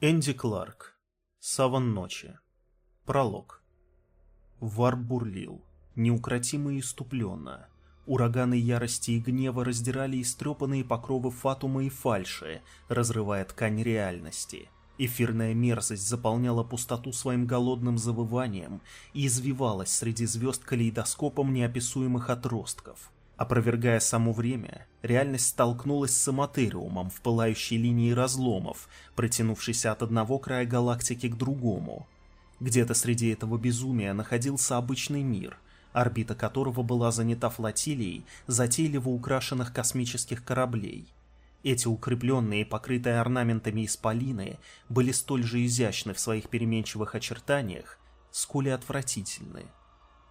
Энди Кларк. Саван ночи. Пролог. Вар бурлил, неукротимо и иступленно. Ураганы ярости и гнева раздирали истрепанные покровы фатума и фальши, разрывая ткань реальности. Эфирная мерзость заполняла пустоту своим голодным завыванием и извивалась среди звезд калейдоскопом неописуемых отростков – Опровергая само время, реальность столкнулась с аматериумом в пылающей линии разломов, протянувшейся от одного края галактики к другому. Где-то среди этого безумия находился обычный мир, орбита которого была занята флотилией затейливо украшенных космических кораблей. Эти укрепленные, покрытые орнаментами исполины, были столь же изящны в своих переменчивых очертаниях, сколь и отвратительны.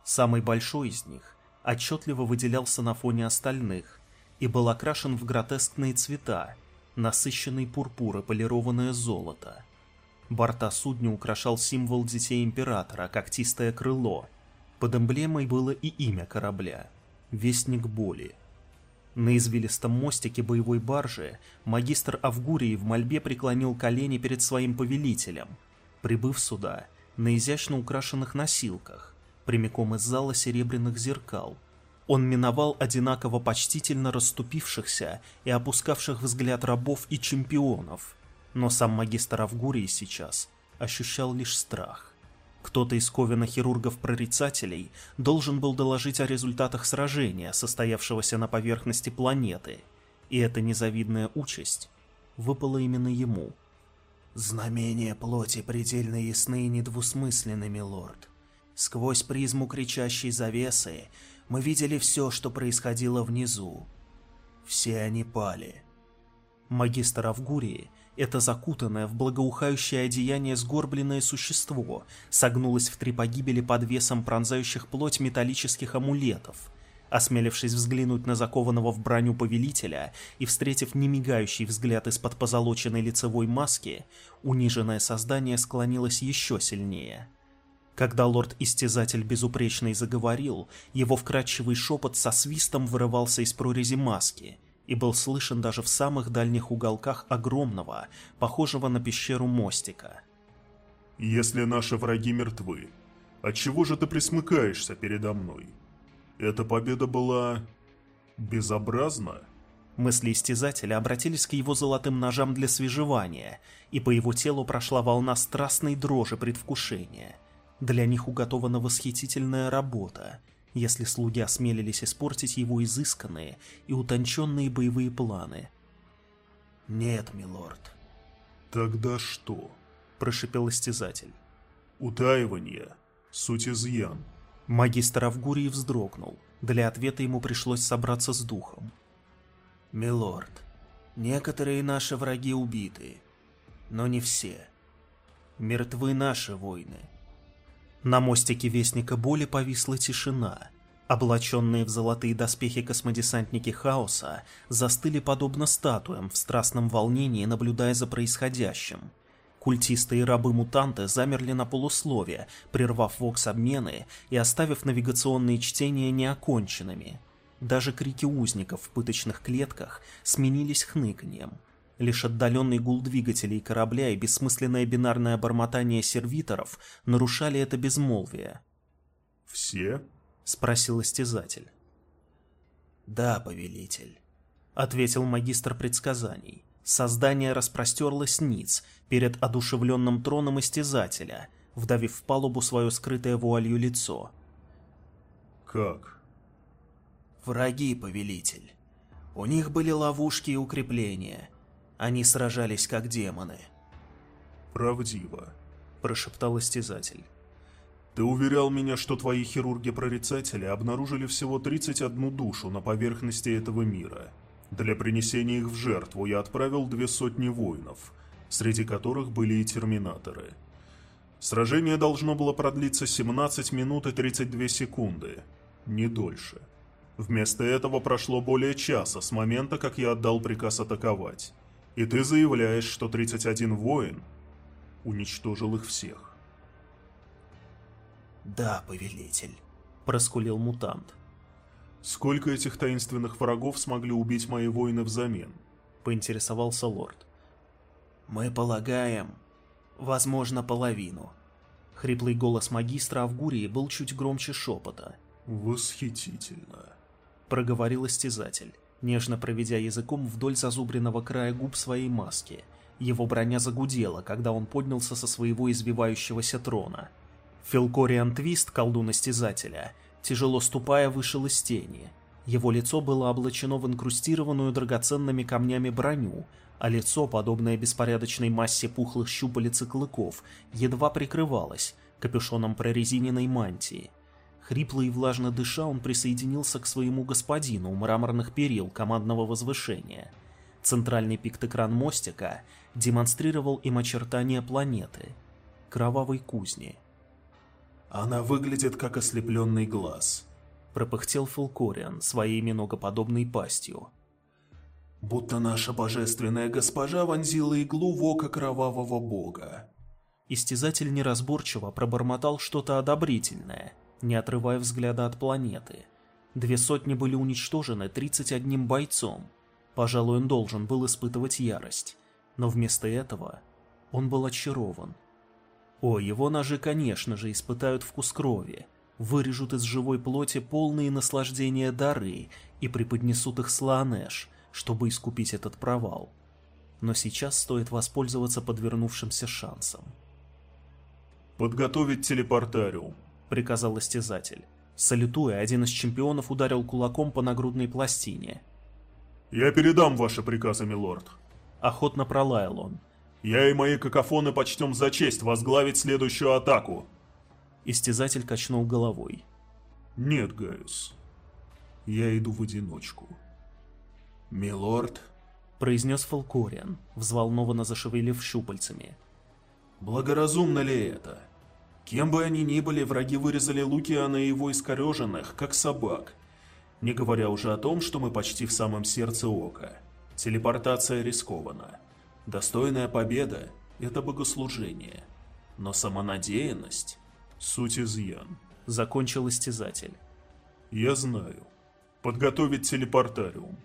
Самый большой из них отчетливо выделялся на фоне остальных и был окрашен в гротескные цвета, насыщенный пурпур и полированное золото. Борта судня украшал символ детей Императора, когтистое крыло. Под эмблемой было и имя корабля — Вестник Боли. На извилистом мостике боевой баржи магистр Авгурии в мольбе преклонил колени перед своим повелителем, прибыв сюда на изящно украшенных носилках, прямиком из зала серебряных зеркал. Он миновал одинаково почтительно расступившихся и опускавших взгляд рабов и чемпионов, но сам магистр Авгурии сейчас ощущал лишь страх. Кто-то из ковена хирургов-прорицателей должен был доложить о результатах сражения, состоявшегося на поверхности планеты, и эта незавидная участь выпала именно ему. «Знамения плоти предельно ясны и недвусмысленны, милорд», Сквозь призму кричащей завесы мы видели все, что происходило внизу. Все они пали. Магистр Авгурии, это закутанное в благоухающее одеяние сгорбленное существо, согнулось в три погибели под весом пронзающих плоть металлических амулетов. Осмелившись взглянуть на закованного в броню повелителя и встретив немигающий взгляд из-под позолоченной лицевой маски, униженное создание склонилось еще сильнее – когда лорд-истязатель безупречный заговорил, его вкрадчивый шепот со свистом вырывался из прорези маски и был слышен даже в самых дальних уголках огромного, похожего на пещеру мостика. «Если наши враги мертвы, отчего же ты присмыкаешься передо мной? Эта победа была... безобразна?» Мысли истязателя обратились к его золотым ножам для свежевания, и по его телу прошла волна страстной дрожи предвкушения – для них уготована восхитительная работа, если слуги осмелились испортить его изысканные и утонченные боевые планы. «Нет, милорд». «Тогда что?» – прошипел истязатель. «Утаивание. Суть изъян». Магистр Авгурий вздрогнул. Для ответа ему пришлось собраться с духом. «Милорд, некоторые наши враги убиты, но не все. Мертвы наши войны, на мостике Вестника Боли повисла тишина. Облаченные в золотые доспехи космодесантники Хаоса застыли подобно статуям в страстном волнении, наблюдая за происходящим. Культисты и рабы-мутанты замерли на полуслове, прервав вокс-обмены и оставив навигационные чтения неоконченными. Даже крики узников в пыточных клетках сменились хныканьем. Лишь отдаленный гул двигателей корабля и бессмысленное бинарное бормотание сервиторов нарушали это безмолвие. «Все?» — спросил истязатель. «Да, повелитель», — ответил магистр предсказаний. Создание распростерлось ниц перед одушевленным троном истязателя, вдавив в палубу свое скрытое вуалью лицо. «Как?» «Враги, повелитель. У них были ловушки и укрепления». Они сражались как демоны. «Правдиво», – прошептал истязатель. «Ты уверял меня, что твои хирурги-прорицатели обнаружили всего 31 душу на поверхности этого мира. Для принесения их в жертву я отправил две сотни воинов, среди которых были и терминаторы. Сражение должно было продлиться 17 минут и 32 секунды, не дольше. Вместо этого прошло более часа с момента, как я отдал приказ атаковать. И ты заявляешь, что 31 воин уничтожил их всех. Да, повелитель, проскулил мутант. Сколько этих таинственных врагов смогли убить мои воины взамен? Поинтересовался лорд. Мы полагаем, Возможно, половину. Хриплый голос магистра Авгурии был чуть громче шепота. «Восхитительно», — проговорил истязатель, нежно проведя языком вдоль зазубренного края губ своей маски. Его броня загудела, когда он поднялся со своего извивающегося трона. Филкориан Твист, колдун истязателя, тяжело ступая, вышел из тени. Его лицо было облачено в инкрустированную драгоценными камнями броню, а лицо, подобное беспорядочной массе пухлых щупалец и клыков, едва прикрывалось капюшоном прорезиненной мантии. Хрипло и влажно дыша, он присоединился к своему господину у мраморных перил командного возвышения. Центральный пиктокран мостика демонстрировал им очертания планеты — кровавой кузни. «Она выглядит как ослепленный глаз», — пропыхтел Фулкориан своей миногоподобной пастью будто наша божественная госпожа вонзила иглу в око кровавого бога. Истязатель неразборчиво пробормотал что-то одобрительное, не отрывая взгляда от планеты. Две сотни были уничтожены 31 бойцом. Пожалуй, он должен был испытывать ярость. Но вместо этого он был очарован. О, его ножи, конечно же, испытают вкус крови, вырежут из живой плоти полные наслаждения дары и преподнесут их Слаанеш, чтобы искупить этот провал. Но сейчас стоит воспользоваться подвернувшимся шансом. «Подготовить телепортариум», — приказал истязатель. Салютуя, один из чемпионов ударил кулаком по нагрудной пластине. «Я передам ваши приказы, милорд», — охотно пролаял он. «Я и мои какофоны почтем за честь возглавить следующую атаку». Истязатель качнул головой. «Нет, Гaius, я иду в одиночку». «Милорд», — произнес Фалкориан, взволнованно зашевелив щупальцами. «Благоразумно ли это? Кем бы они ни были, враги вырезали Лукиана и его искореженных, как собак. Не говоря уже о том, что мы почти в самом сердце ока. Телепортация рискована. Достойная победа — это богослужение. Но самонадеянность — суть изъян», — закончил истязатель. «Я знаю. Подготовить телепортариум.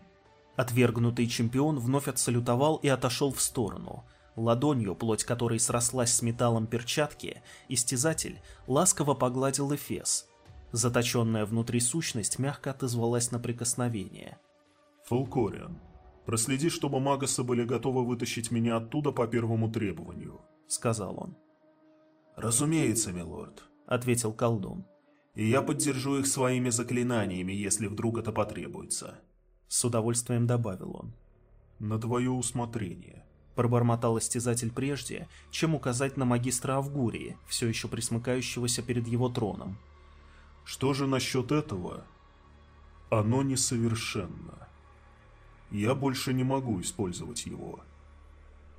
Отвергнутый чемпион вновь отсалютовал и отошел в сторону. Ладонью, плоть которой срослась с металлом перчатки, истязатель ласково погладил Эфес. Заточенная внутри сущность мягко отозвалась на прикосновение. «Фалкориан, проследи, чтобы Магасы были готовы вытащить меня оттуда по первому требованию», — сказал он. «Разумеется, милорд», — ответил колдун. «И я поддержу их своими заклинаниями, если вдруг это потребуется». С удовольствием добавил он. «На твое усмотрение», — пробормотал истязатель прежде, чем указать на магистра Авгурии, все еще присмыкающегося перед его троном. «Что же насчет этого? Оно несовершенно. Я больше не могу использовать его».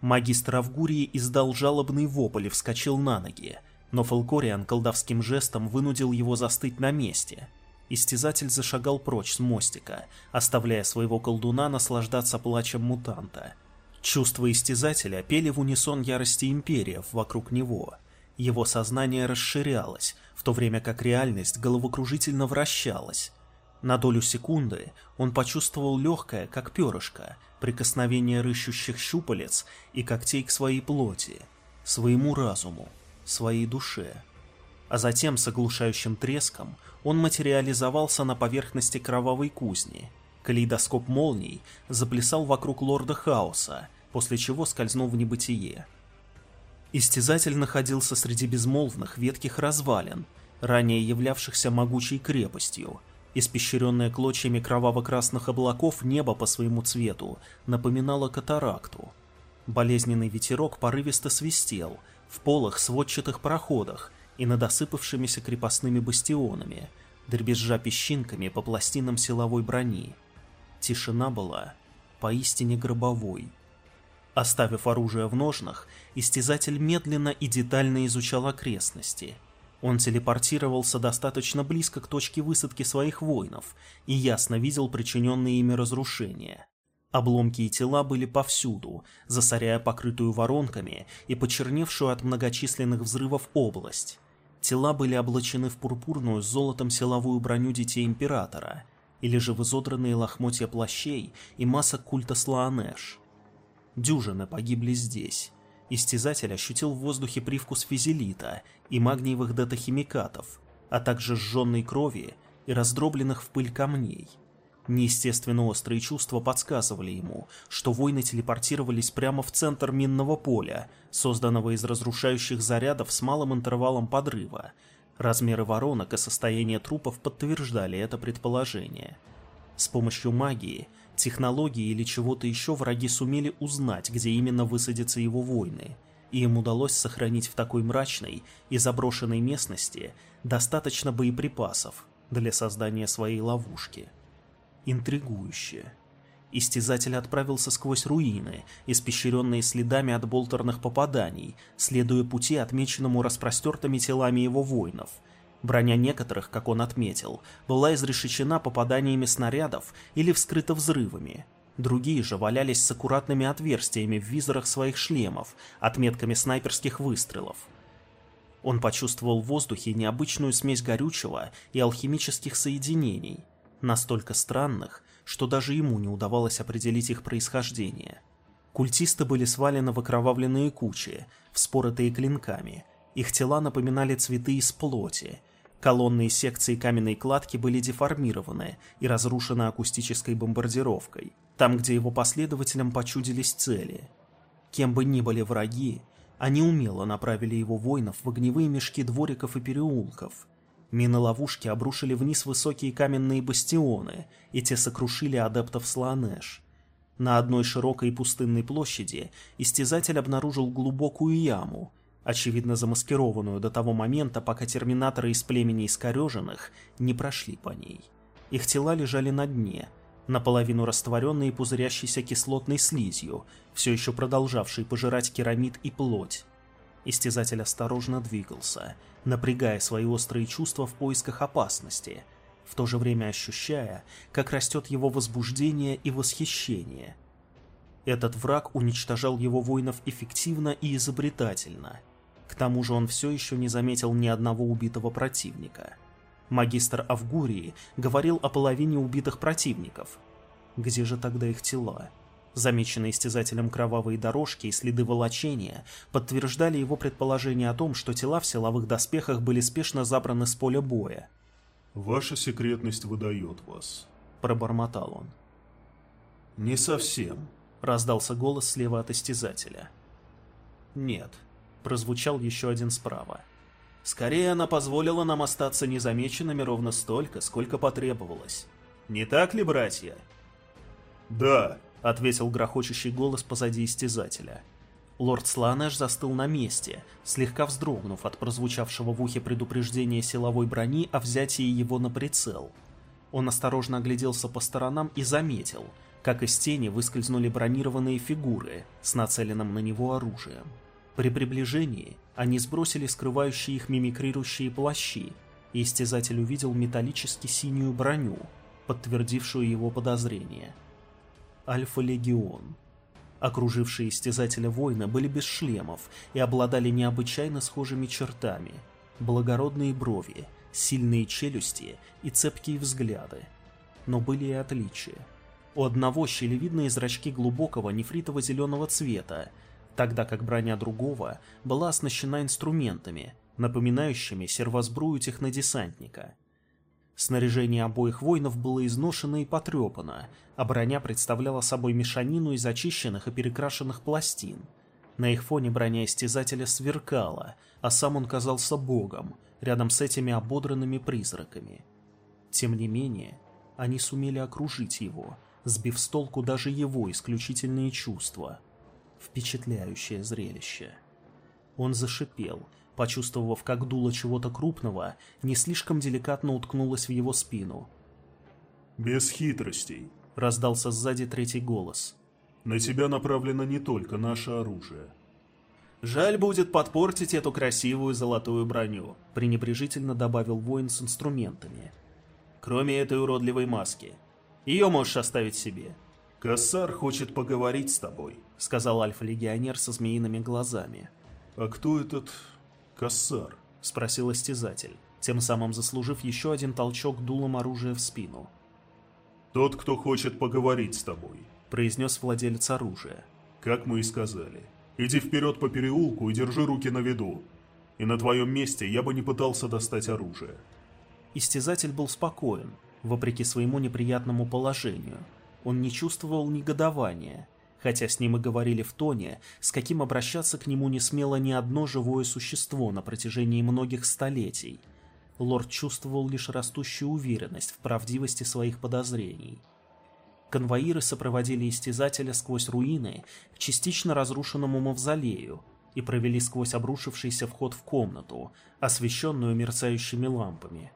Магистр Авгурии издал жалобный вопль и вскочил на ноги, но Фалкориан колдовским жестом вынудил его застыть на месте — Истязатель зашагал прочь с мостика, оставляя своего колдуна наслаждаться плачем мутанта. Чувства истязателя пели в унисон ярости империев вокруг него. Его сознание расширялось, в то время как реальность головокружительно вращалась. На долю секунды он почувствовал легкое, как перышко, прикосновение рыщущих щупалец и когтей к своей плоти, своему разуму, своей душе. А затем с оглушающим треском он материализовался на поверхности кровавой кузни. Калейдоскоп молний заплясал вокруг лорда Хаоса, после чего скользнул в небытие. Истязатель находился среди безмолвных ветких развалин, ранее являвшихся могучей крепостью. Испещренное клочьями кроваво-красных облаков небо по своему цвету напоминало катаракту. Болезненный ветерок порывисто свистел в полых сводчатых проходах, и над осыпавшимися крепостными бастионами, дребезжа песчинками по пластинам силовой брони. Тишина была поистине гробовой. Оставив оружие в ножнах, истязатель медленно и детально изучал окрестности. Он телепортировался достаточно близко к точке высадки своих воинов и ясно видел причиненные ими разрушения. Обломки и тела были повсюду, засоряя покрытую воронками и почерневшую от многочисленных взрывов область. Тела были облачены в пурпурную с золотом силовую броню детей Императора, или же в изодранные лохмотья плащей и масок культа Слаанеш. Дюжины погибли здесь, Истязатель ощутил в воздухе привкус физелита и магниевых датахимикатов, а также сжженной крови и раздробленных в пыль камней. Неестественно острые чувства подсказывали ему, что воины телепортировались прямо в центр минного поля, созданного из разрушающих зарядов с малым интервалом подрыва. Размеры воронок и состояние трупов подтверждали это предположение. С помощью магии – технологии или чего-то еще враги сумели узнать, где именно высадятся его войны, и им удалось сохранить в такой мрачной и заброшенной местности достаточно боеприпасов для создания своей ловушки. Интригующе. Истязатель отправился сквозь руины, испещренные следами от болтерных попаданий, следуя пути, отмеченному распростертыми телами его воинов – Броня некоторых, как он отметил, была изрешечена попаданиями снарядов или вскрыта взрывами. Другие же валялись с аккуратными отверстиями в визорах своих шлемов, отметками снайперских выстрелов. Он почувствовал в воздухе необычную смесь горючего и алхимических соединений, настолько странных, что даже ему не удавалось определить их происхождение. Культисты были свалены в окровавленные кучи, вспоротые клинками. Их тела напоминали цветы из плоти – Колонны и секции каменной кладки были деформированы и разрушены акустической бомбардировкой, там, где его последователям почудились цели. Кем бы ни были враги, они умело направили его воинов в огневые мешки двориков и переулков. Мины-ловушки обрушили вниз высокие каменные бастионы, и те сокрушили адептов Слаанеш. На одной широкой пустынной площади истязатель обнаружил глубокую яму – очевидно замаскированную до того момента, пока терминаторы из племени искореженных не прошли по ней. Их тела лежали на дне, наполовину растворенные пузырящейся кислотной слизью, все еще продолжавшей пожирать керамид и плоть. Истязатель осторожно двигался, напрягая свои острые чувства в поисках опасности, в то же время ощущая, как растет его возбуждение и восхищение. Этот враг уничтожал его воинов эффективно и изобретательно – к тому же он все еще не заметил ни одного убитого противника. Магистр Авгурии говорил о половине убитых противников. Где же тогда их тела? Замеченные истязателем кровавые дорожки и следы волочения подтверждали его предположение о том, что тела в силовых доспехах были спешно забраны с поля боя. «Ваша секретность выдает вас», — пробормотал он. «Не совсем», — раздался голос слева от истязателя. «Нет, прозвучал еще один справа. Скорее она позволила нам остаться незамеченными ровно столько, сколько потребовалось. Не так ли, братья? Да, ответил грохочущий голос позади истязателя. Лорд Сланеш застыл на месте, слегка вздрогнув от прозвучавшего в ухе предупреждения силовой брони о взятии его на прицел. Он осторожно огляделся по сторонам и заметил, как из тени выскользнули бронированные фигуры с нацеленным на него оружием. При приближении они сбросили скрывающие их мимикрирующие плащи, и истязатель увидел металлически синюю броню, подтвердившую его подозрения. Альфа-легион. Окружившие истязателя воина были без шлемов и обладали необычайно схожими чертами. Благородные брови, сильные челюсти и цепкие взгляды. Но были и отличия. У одного щелевидные зрачки глубокого нефритово-зеленого цвета, тогда как броня другого была оснащена инструментами, напоминающими сервосбрую технодесантника. Снаряжение обоих воинов было изношено и потрепано, а броня представляла собой мешанину из очищенных и перекрашенных пластин. На их фоне броня истязателя сверкала, а сам он казался богом, рядом с этими ободранными призраками. Тем не менее, они сумели окружить его, сбив с толку даже его исключительные чувства – Впечатляющее зрелище. Он зашипел, почувствовав, как дуло чего-то крупного не слишком деликатно уткнулось в его спину. «Без хитростей», — раздался сзади третий голос. «На тебя направлено не только наше оружие». «Жаль будет подпортить эту красивую золотую броню», — пренебрежительно добавил воин с инструментами. «Кроме этой уродливой маски. Ее можешь оставить себе». «Кассар хочет поговорить с тобой», — сказал альфа-легионер со змеиными глазами. «А кто этот Кассар?» — спросил истязатель, тем самым заслужив еще один толчок дулом оружия в спину. «Тот, кто хочет поговорить с тобой», — произнес владелец оружия. «Как мы и сказали. Иди вперед по переулку и держи руки на виду. И на твоем месте я бы не пытался достать оружие. Истязатель был спокоен, вопреки своему неприятному положению. Он не чувствовал негодования, хотя с ним и говорили в тоне, с каким обращаться к нему не смело ни одно живое существо на протяжении многих столетий. Лорд чувствовал лишь растущую уверенность в правдивости своих подозрений. Конвоиры сопроводили истязателя сквозь руины к частично разрушенному мавзолею и провели сквозь обрушившийся вход в комнату, освещенную мерцающими лампами.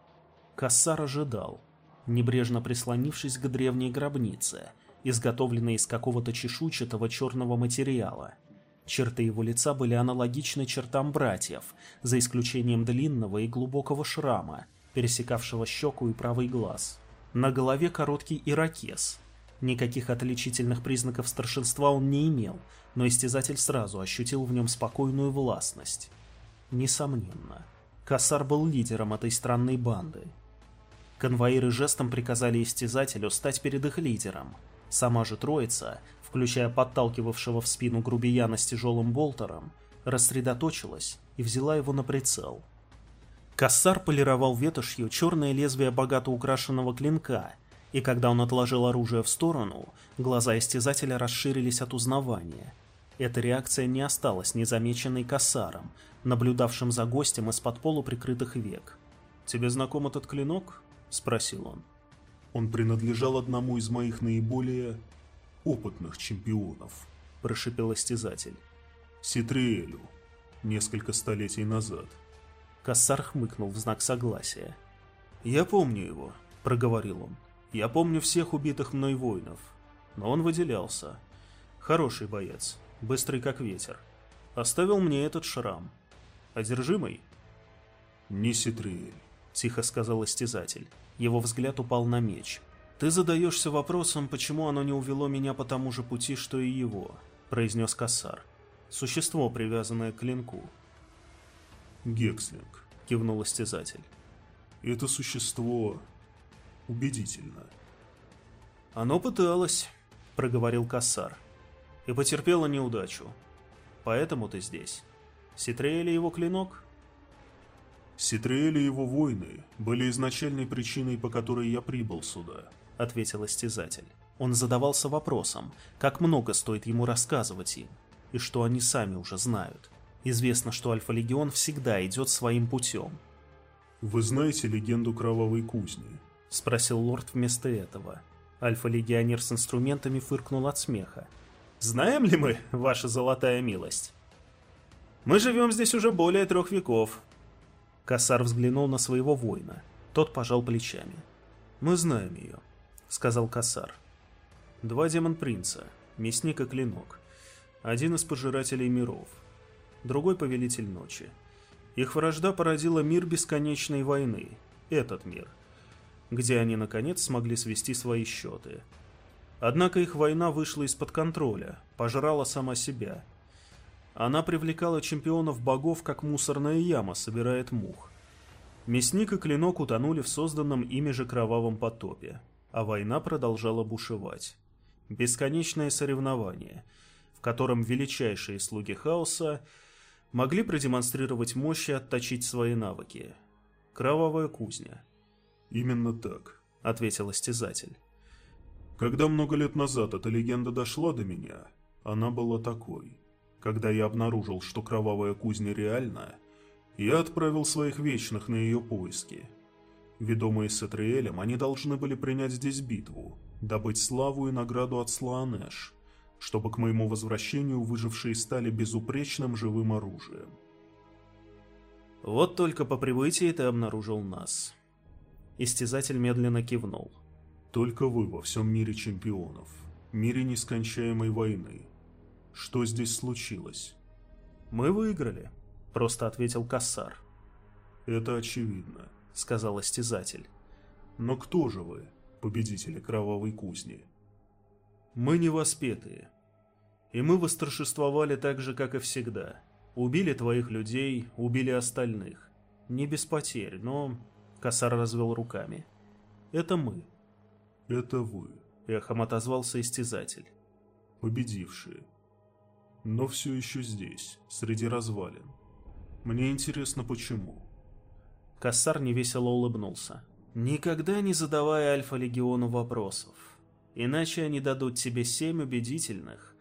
Кассар ожидал, небрежно прислонившись к древней гробнице, изготовленной из какого-то чешуйчатого черного материала. Черты его лица были аналогичны чертам братьев, за исключением длинного и глубокого шрама, пересекавшего щеку и правый глаз. На голове короткий ирокез. Никаких отличительных признаков старшинства он не имел, но истязатель сразу ощутил в нем спокойную властность. Несомненно, Кассар был лидером этой странной банды, Конвоиры жестом приказали истязателю стать перед их лидером. Сама же троица, включая подталкивавшего в спину грубияна с тяжелым болтером, рассредоточилась и взяла его на прицел. Кассар полировал ветошью черное лезвие богато украшенного клинка, и когда он отложил оружие в сторону, глаза истязателя расширились от узнавания. Эта реакция не осталась незамеченной Кассаром, наблюдавшим за гостем из-под полуприкрытых век. «Тебе знаком этот клинок?» — спросил он. «Он принадлежал одному из моих наиболее опытных чемпионов», — прошипел истязатель. «Ситриэлю, несколько столетий назад». Кассар хмыкнул в знак согласия. «Я помню его», — проговорил он. «Я помню всех убитых мной воинов. Но он выделялся. Хороший боец, быстрый как ветер. Оставил мне этот шрам. Одержимый?» «Не Ситриэль тихо сказал истязатель. Его взгляд упал на меч. «Ты задаешься вопросом, почему оно не увело меня по тому же пути, что и его», — произнес Кассар. «Существо, привязанное к клинку». «Гекслинг», — кивнул истязатель. «Это существо убедительно». «Оно пыталось», — проговорил Кассар, — «и потерпело неудачу. Поэтому ты здесь. Ситрея его клинок?» Ситриэль и его войны были изначальной причиной, по которой я прибыл сюда», — ответил истязатель. Он задавался вопросом, как много стоит ему рассказывать им, и что они сами уже знают. Известно, что Альфа-Легион всегда идет своим путем. «Вы знаете легенду Кровавой Кузни?» — спросил лорд вместо этого. Альфа-легионер с инструментами фыркнул от смеха. «Знаем ли мы, ваша золотая милость? Мы живем здесь уже более трех веков, Кассар взглянул на своего воина. Тот пожал плечами. «Мы знаем ее», — сказал Кассар. «Два демон-принца, мясник и клинок. Один из пожирателей миров. Другой повелитель ночи. Их вражда породила мир бесконечной войны, этот мир, где они, наконец, смогли свести свои счеты. Однако их война вышла из-под контроля, пожрала сама себя — она привлекала чемпионов богов, как мусорная яма собирает мух. Мясник и клинок утонули в созданном ими же кровавом потопе, а война продолжала бушевать. Бесконечное соревнование, в котором величайшие слуги хаоса могли продемонстрировать мощь и отточить свои навыки. Кровавая кузня. «Именно так», — ответил истязатель. «Когда много лет назад эта легенда дошла до меня, она была такой». Когда я обнаружил, что кровавая кузня реальна, я отправил своих вечных на ее поиски. Ведомые Сатриэлем, они должны были принять здесь битву, добыть славу и награду от Слаанеш, чтобы к моему возвращению выжившие стали безупречным живым оружием. Вот только по прибытии ты обнаружил нас. Истязатель медленно кивнул. Только вы во всем мире чемпионов, мире нескончаемой войны, что здесь случилось? Мы выиграли, просто ответил Кассар. Это очевидно, сказал истязатель. Но кто же вы, победители кровавой кузни? Мы невоспетые. И мы восторжествовали так же, как и всегда. Убили твоих людей, убили остальных. Не без потерь, но... Кассар развел руками. Это мы. Это вы. Эхом отозвался истязатель. Победившие. Но все еще здесь, среди развалин. Мне интересно, почему. Кассар невесело улыбнулся. «Никогда не задавай Альфа-Легиону вопросов, иначе они дадут тебе семь убедительных,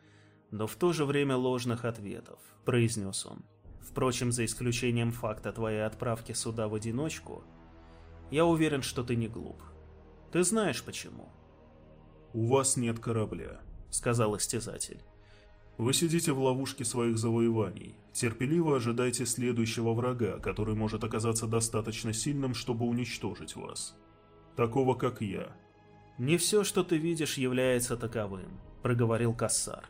но в то же время ложных ответов», — произнес он. «Впрочем, за исключением факта твоей отправки сюда в одиночку, я уверен, что ты не глуп. Ты знаешь почему?» «У вас нет корабля», — сказал истязатель. «Вы сидите в ловушке своих завоеваний, терпеливо ожидайте следующего врага, который может оказаться достаточно сильным, чтобы уничтожить вас. Такого, как я». «Не все, что ты видишь, является таковым», — проговорил Кассар.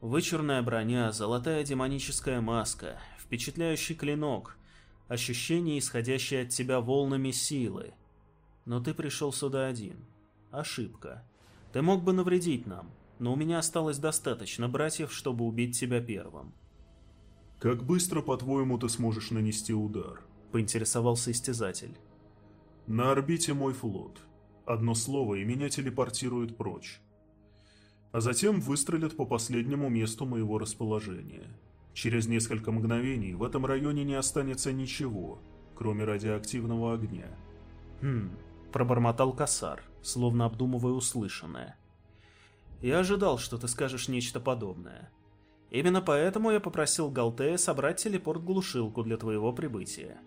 «Вычурная броня, золотая демоническая маска, впечатляющий клинок, ощущение, исходящее от тебя волнами силы. Но ты пришел сюда один. Ошибка. Ты мог бы навредить нам, но у меня осталось достаточно братьев, чтобы убить тебя первым. «Как быстро, по-твоему, ты сможешь нанести удар?» — поинтересовался истязатель. «На орбите мой флот. Одно слово, и меня телепортируют прочь. А затем выстрелят по последнему месту моего расположения. Через несколько мгновений в этом районе не останется ничего, кроме радиоактивного огня». «Хм...» — пробормотал Касар словно обдумывая услышанное. «Я ожидал, что ты скажешь нечто подобное. Именно поэтому я попросил Галтея собрать телепорт-глушилку для твоего прибытия».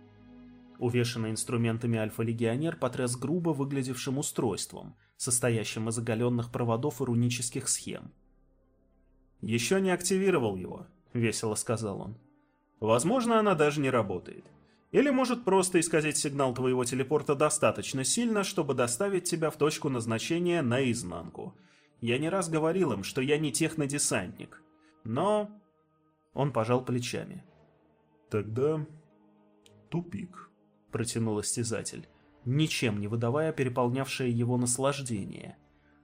Увешанный инструментами альфа-легионер потряс грубо выглядевшим устройством, состоящим из оголенных проводов и рунических схем. «Еще не активировал его», — весело сказал он. «Возможно, она даже не работает. Или может просто исказить сигнал твоего телепорта достаточно сильно, чтобы доставить тебя в точку назначения наизнанку. Я не раз говорил им, что я не технодесантник. Но... Он пожал плечами. Тогда... тупик, протянул истязатель, ничем не выдавая переполнявшее его наслаждение.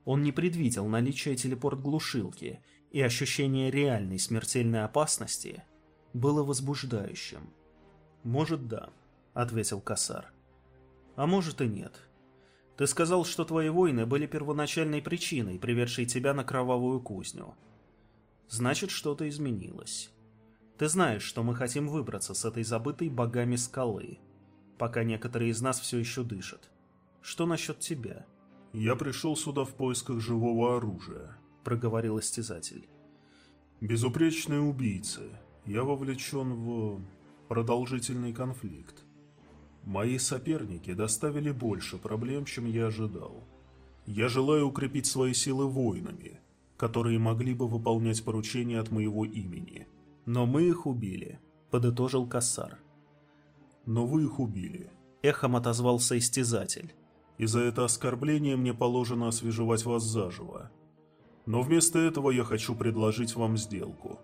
Он не предвидел наличие телепорт-глушилки, и ощущение реальной смертельной опасности было возбуждающим. «Может, да», — ответил Касар. «А может и нет. Ты сказал, что твои войны были первоначальной причиной, приведшей тебя на кровавую кузню. Значит, что-то изменилось. Ты знаешь, что мы хотим выбраться с этой забытой богами скалы, пока некоторые из нас все еще дышат. Что насчет тебя?» «Я пришел сюда в поисках живого оружия», — проговорил истязатель. «Безупречные убийцы. Я вовлечен в продолжительный конфликт. Мои соперники доставили больше проблем, чем я ожидал. Я желаю укрепить свои силы воинами, которые могли бы выполнять поручения от моего имени. Но мы их убили, подытожил Кассар. Но вы их убили. Эхом отозвался истязатель. И за это оскорбление мне положено освежевать вас заживо. Но вместо этого я хочу предложить вам сделку.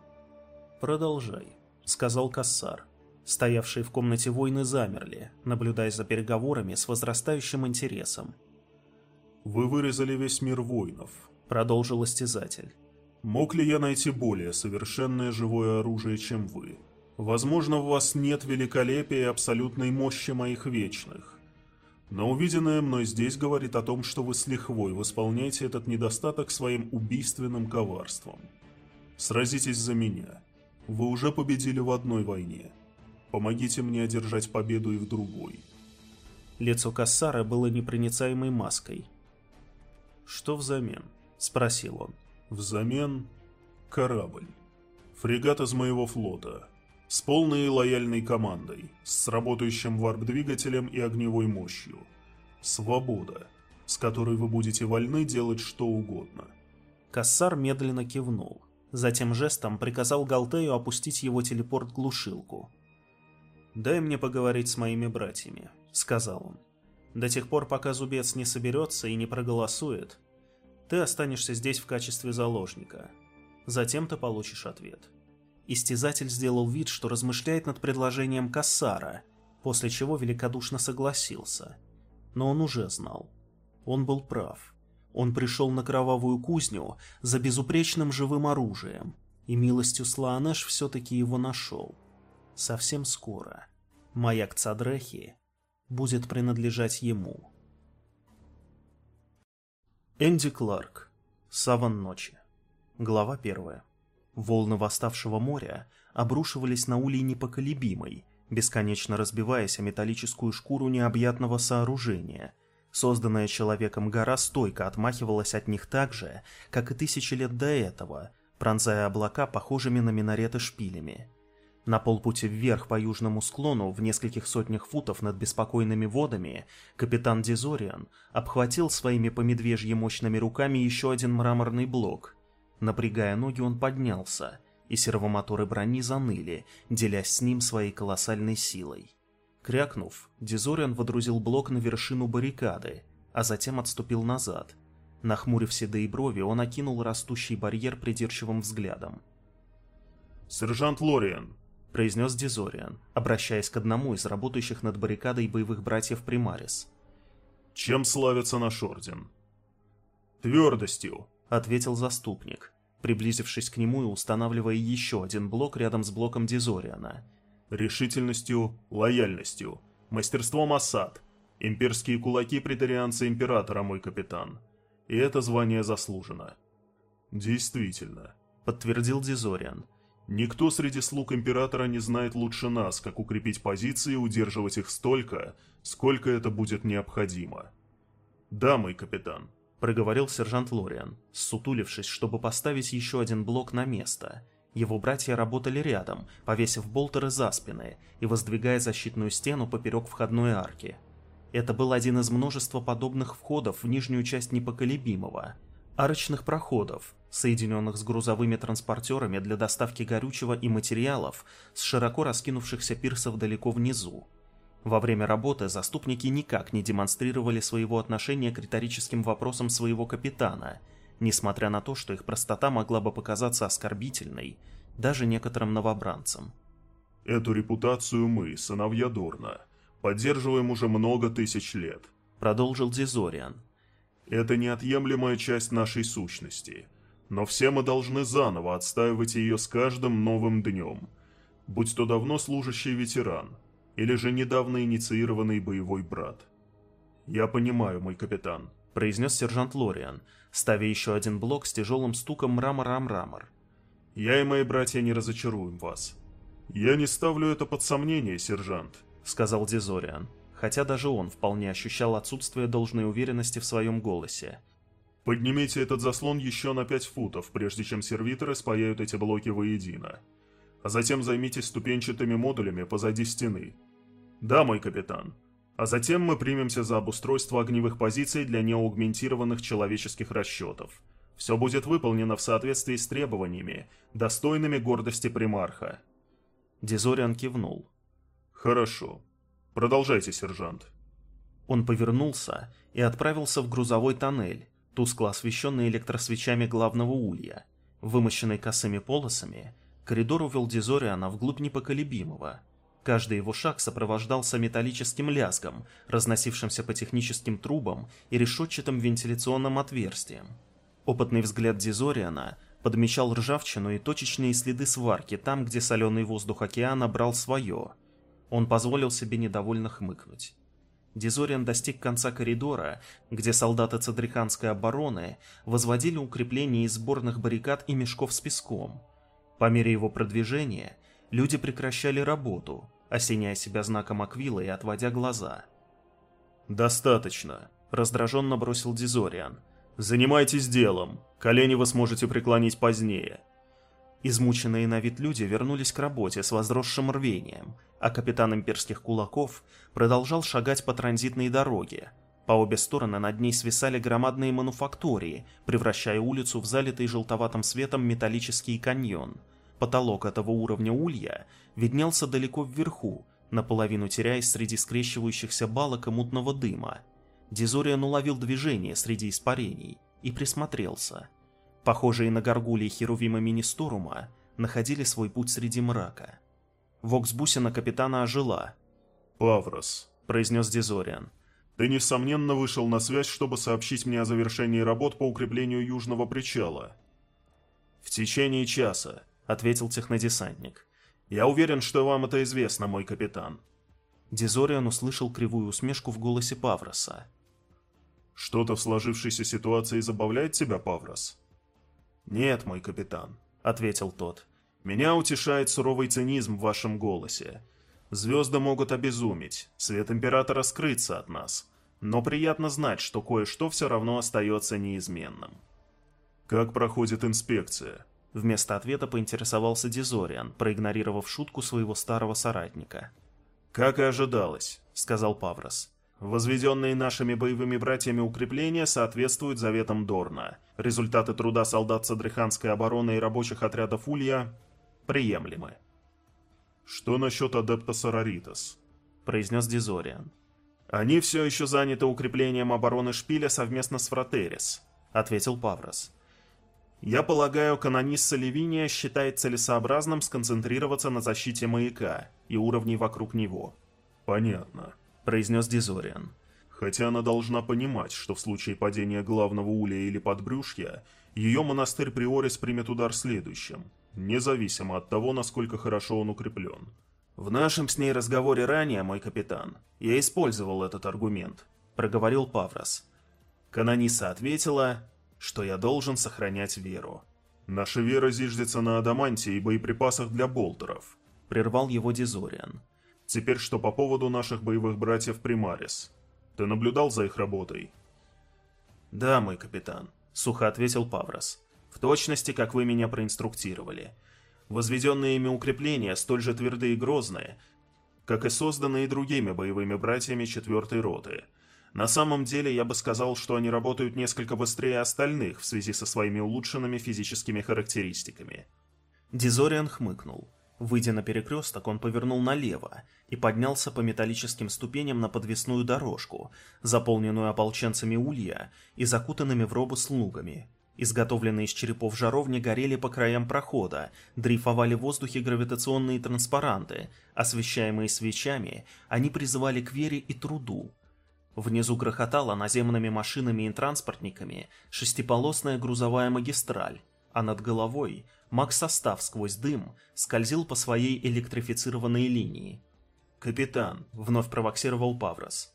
Продолжай, сказал Кассар. Стоявшие в комнате воины замерли, наблюдая за переговорами с возрастающим интересом. «Вы вырезали весь мир воинов», — продолжил истязатель. «Мог ли я найти более совершенное живое оружие, чем вы? Возможно, в вас нет великолепия и абсолютной мощи моих вечных. Но увиденное мной здесь говорит о том, что вы с лихвой восполняете этот недостаток своим убийственным коварством. Сразитесь за меня. Вы уже победили в одной войне». Помогите мне одержать победу и в другой. Лицо Кассара было непроницаемой маской. «Что взамен?» – спросил он. «Взамен корабль. Фрегат из моего флота. С полной и лояльной командой, с работающим варп-двигателем и огневой мощью. Свобода, с которой вы будете вольны делать что угодно». Кассар медленно кивнул. Затем жестом приказал Галтею опустить его телепорт-глушилку. «Дай мне поговорить с моими братьями», — сказал он. «До тех пор, пока зубец не соберется и не проголосует, ты останешься здесь в качестве заложника. Затем ты получишь ответ». Истязатель сделал вид, что размышляет над предложением Кассара, после чего великодушно согласился. Но он уже знал. Он был прав. Он пришел на кровавую кузню за безупречным живым оружием, и милостью Слаанеш все-таки его нашел совсем скоро маяк Цадрехи будет принадлежать ему. Энди Кларк. Саван ночи. Глава первая. Волны восставшего моря обрушивались на улей непоколебимой, бесконечно разбиваясь о металлическую шкуру необъятного сооружения. Созданная человеком гора стойко отмахивалась от них так же, как и тысячи лет до этого, пронзая облака похожими на минареты шпилями. На полпути вверх по южному склону, в нескольких сотнях футов над беспокойными водами, капитан Дизориан обхватил своими помедвежьи мощными руками еще один мраморный блок. Напрягая ноги, он поднялся, и сервомоторы брони заныли, делясь с ним своей колоссальной силой. Крякнув, Дизориан водрузил блок на вершину баррикады, а затем отступил назад. Нахмурив седые брови, он окинул растущий барьер придирчивым взглядом. «Сержант Лориан, произнес Дизориан, обращаясь к одному из работающих над баррикадой боевых братьев Примарис. «Чем славится наш орден?» «Твердостью», — ответил заступник, приблизившись к нему и устанавливая еще один блок рядом с блоком Дизориана. «Решительностью, лояльностью, мастерством осад, имперские кулаки претарианца императора, мой капитан. И это звание заслужено». «Действительно», — подтвердил Дизориан, Никто среди слуг Императора не знает лучше нас, как укрепить позиции и удерживать их столько, сколько это будет необходимо. Да, мой капитан, проговорил сержант Лориан, сутулившись, чтобы поставить еще один блок на место. Его братья работали рядом, повесив болтеры за спины и воздвигая защитную стену поперек входной арки. Это был один из множества подобных входов в нижнюю часть непоколебимого – арочных проходов, соединенных с грузовыми транспортерами для доставки горючего и материалов с широко раскинувшихся пирсов далеко внизу. Во время работы заступники никак не демонстрировали своего отношения к риторическим вопросам своего капитана, несмотря на то, что их простота могла бы показаться оскорбительной даже некоторым новобранцам. «Эту репутацию мы, сыновья Дорна, поддерживаем уже много тысяч лет», — продолжил Дизориан, это неотъемлемая часть нашей сущности. Но все мы должны заново отстаивать ее с каждым новым днем. Будь то давно служащий ветеран, или же недавно инициированный боевой брат. «Я понимаю, мой капитан», — произнес сержант Лориан, ставя еще один блок с тяжелым стуком мрамор-мрамор. «Я и мои братья не разочаруем вас». «Я не ставлю это под сомнение, сержант», — сказал Дизориан хотя даже он вполне ощущал отсутствие должной уверенности в своем голосе. «Поднимите этот заслон еще на пять футов, прежде чем сервиторы спаяют эти блоки воедино. А затем займитесь ступенчатыми модулями позади стены. Да, мой капитан. А затем мы примемся за обустройство огневых позиций для неаугментированных человеческих расчетов. Все будет выполнено в соответствии с требованиями, достойными гордости примарха». Дизориан кивнул. «Хорошо. Продолжайте, сержант. Он повернулся и отправился в грузовой тоннель, тускло освещенный электросвечами главного улья. Вымощенный косыми полосами, коридор увел Дизориана вглубь непоколебимого. Каждый его шаг сопровождался металлическим лязгом, разносившимся по техническим трубам и решетчатым вентиляционным отверстиям. Опытный взгляд Дизориана подмечал ржавчину и точечные следы сварки там, где соленый воздух океана брал свое – он позволил себе недовольно хмыкнуть. Дизориан достиг конца коридора, где солдаты Цадриханской обороны возводили укрепления из сборных баррикад и мешков с песком. По мере его продвижения люди прекращали работу, осеняя себя знаком Аквила и отводя глаза. «Достаточно», — раздраженно бросил Дизориан. «Занимайтесь делом. Колени вы сможете преклонить позднее». Измученные на вид люди вернулись к работе с возросшим рвением, а капитан имперских кулаков продолжал шагать по транзитной дороге. По обе стороны над ней свисали громадные мануфактории, превращая улицу в залитый желтоватым светом металлический каньон. Потолок этого уровня улья виднелся далеко вверху, наполовину теряясь среди скрещивающихся балок и мутного дыма. Дизориан уловил движение среди испарений и присмотрелся. Похожие на горгулии Херувима Министорума находили свой путь среди мрака. Воксбусина капитана ожила. «Паврос», — произнес Дизориан, — «ты, несомненно, вышел на связь, чтобы сообщить мне о завершении работ по укреплению южного причала». «В течение часа», — ответил технодесантник. «Я уверен, что вам это известно, мой капитан». Дизориан услышал кривую усмешку в голосе Павроса. «Что-то в сложившейся ситуации забавляет тебя, Паврос?» «Нет, мой капитан», —— ответил тот. «Меня утешает суровый цинизм в вашем голосе. Звезды могут обезуметь, свет Императора скрыться от нас, но приятно знать, что кое-что все равно остается неизменным». «Как проходит инспекция?» Вместо ответа поинтересовался Дизориан, проигнорировав шутку своего старого соратника. «Как и ожидалось», — сказал Паврос. Возведенные нашими боевыми братьями укрепления соответствуют заветам Дорна. Результаты труда солдат Садриханской обороны и рабочих отрядов Улья приемлемы. «Что насчет адепта Сараритас?» – произнес Дизориан. «Они все еще заняты укреплением обороны Шпиля совместно с Фратерис», – ответил Паврос. «Я полагаю, канонисса Левиния считает целесообразным сконцентрироваться на защите маяка и уровней вокруг него». «Понятно», — произнес Дизориан. «Хотя она должна понимать, что в случае падения главного улья или подбрюшья, ее монастырь Приорис примет удар следующим, независимо от того, насколько хорошо он укреплен». «В нашем с ней разговоре ранее, мой капитан, я использовал этот аргумент», — проговорил Паврос. Канониса ответила, что я должен сохранять веру. «Наша вера зиждется на адаманте и боеприпасах для болтеров», — прервал его Дизориан. Теперь что по поводу наших боевых братьев Примарис? Ты наблюдал за их работой? Да, мой капитан, сухо ответил Паврос. В точности, как вы меня проинструктировали. Возведенные ими укрепления столь же твердые и грозные, как и созданные другими боевыми братьями четвертой роты. На самом деле, я бы сказал, что они работают несколько быстрее остальных в связи со своими улучшенными физическими характеристиками. Дизориан хмыкнул. Выйдя на перекресток, он повернул налево и поднялся по металлическим ступеням на подвесную дорожку, заполненную ополченцами улья и закутанными в робу слугами. Изготовленные из черепов жаровни горели по краям прохода, дрейфовали в воздухе гравитационные транспаранты, освещаемые свечами, они призывали к вере и труду. Внизу грохотала наземными машинами и транспортниками шестиполосная грузовая магистраль, а над головой Маг-состав сквозь дым скользил по своей электрифицированной линии. «Капитан», — вновь провоксировал Паврос.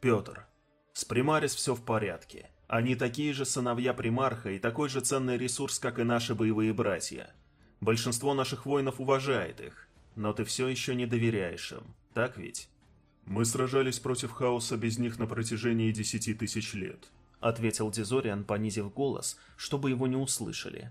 «Петр, с Примарис все в порядке. Они такие же сыновья Примарха и такой же ценный ресурс, как и наши боевые братья. Большинство наших воинов уважает их, но ты все еще не доверяешь им, так ведь?» «Мы сражались против хаоса без них на протяжении десяти тысяч лет», — ответил Дизориан, понизив голос, чтобы его не услышали.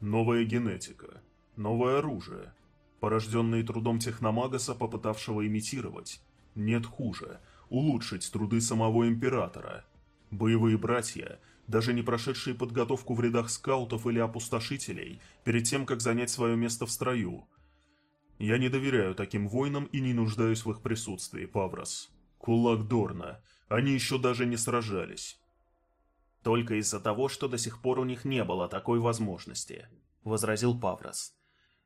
Новая генетика, новое оружие, порожденные трудом техномагаса, попытавшего имитировать. Нет хуже, улучшить труды самого Императора. Боевые братья, даже не прошедшие подготовку в рядах скаутов или опустошителей, перед тем, как занять свое место в строю. Я не доверяю таким воинам и не нуждаюсь в их присутствии, Паврос. Кулак Дорна, они еще даже не сражались. Только из-за того, что до сих пор у них не было такой возможности, возразил Паврос.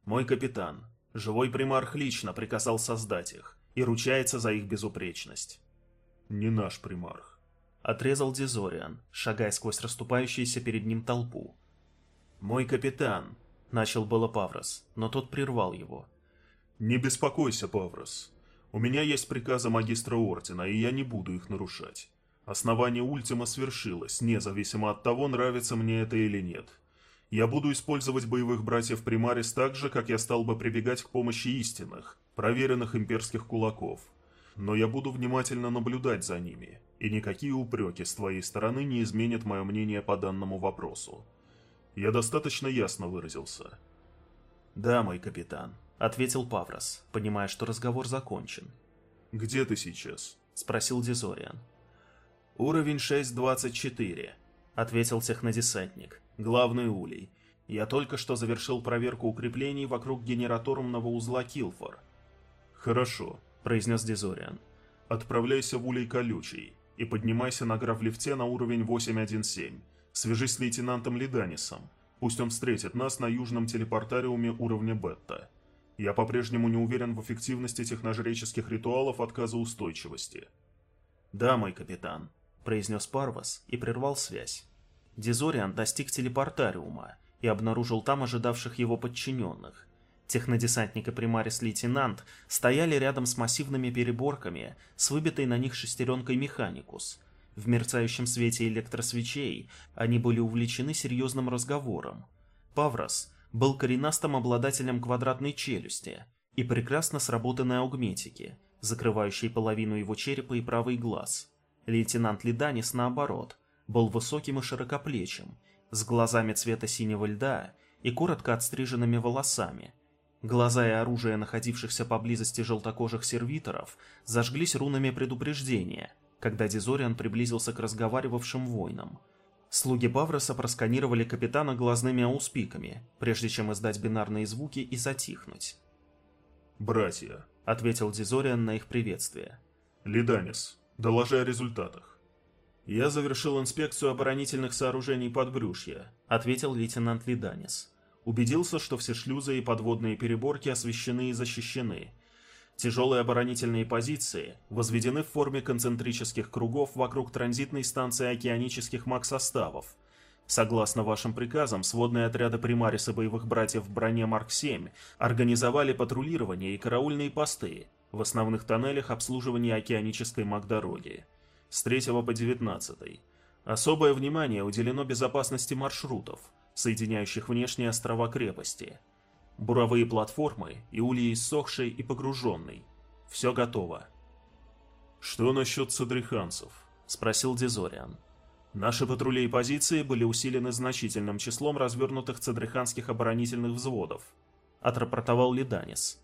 Мой капитан, живой примарх лично приказал создать их и ручается за их безупречность. Не наш примарх. Отрезал Дизориан, шагая сквозь расступающуюся перед ним толпу. «Мой капитан!» — начал было Паврос, но тот прервал его. «Не беспокойся, Паврос. У меня есть приказы магистра Ордена, и я не буду их нарушать. Основание Ультима свершилось, независимо от того, нравится мне это или нет. Я буду использовать боевых братьев Примарис так же, как я стал бы прибегать к помощи истинных, проверенных имперских кулаков. Но я буду внимательно наблюдать за ними, и никакие упреки с твоей стороны не изменят мое мнение по данному вопросу. Я достаточно ясно выразился. «Да, мой капитан», — ответил Паврос, понимая, что разговор закончен. «Где ты сейчас?» — спросил Дизориан. «Уровень 6.24», — ответил технодесантник. «Главный улей. Я только что завершил проверку укреплений вокруг генераторумного узла Килфор». «Хорошо», — произнес Дизориан. «Отправляйся в улей колючий и поднимайся на графлифте на уровень 8.1.7. Свяжись с лейтенантом Лиданисом. Пусть он встретит нас на южном телепортариуме уровня бета. Я по-прежнему не уверен в эффективности техножреческих ритуалов отказа устойчивости». «Да, мой капитан», произнес Парвас и прервал связь. Дизориан достиг телепортариума и обнаружил там ожидавших его подчиненных. Технодесантник и примарис-лейтенант стояли рядом с массивными переборками с выбитой на них шестеренкой «Механикус». В мерцающем свете электросвечей они были увлечены серьезным разговором. Паврос был коренастым обладателем квадратной челюсти и прекрасно сработанной аугметики, закрывающей половину его черепа и правый глаз. Лейтенант Лиданис, наоборот, был высоким и широкоплечим, с глазами цвета синего льда и коротко отстриженными волосами. Глаза и оружие находившихся поблизости желтокожих сервиторов зажглись рунами предупреждения, когда Дизориан приблизился к разговаривавшим воинам – Слуги Бавроса просканировали капитана глазными ауспиками, прежде чем издать бинарные звуки и затихнуть. «Братья», — ответил Дизориан на их приветствие. «Лиданис, доложи о результатах». «Я завершил инспекцию оборонительных сооружений подбрюшья», — ответил лейтенант Лиданис. Убедился, что все шлюзы и подводные переборки освещены и защищены, Тяжелые оборонительные позиции возведены в форме концентрических кругов вокруг транзитной станции океанических маг-составов. Согласно вашим приказам, сводные отряды примариса боевых братьев в броне Марк-7 организовали патрулирование и караульные посты в основных тоннелях обслуживания океанической маг-дороги. С 3 по 19. Особое внимание уделено безопасности маршрутов, соединяющих внешние острова крепости – Буровые платформы и ульи иссохшей и погруженной. Все готово. «Что насчет садриханцев?» — спросил Дизориан. «Наши патрули и позиции были усилены значительным числом развернутых цадриханских оборонительных взводов», — отрапортовал Лиданис.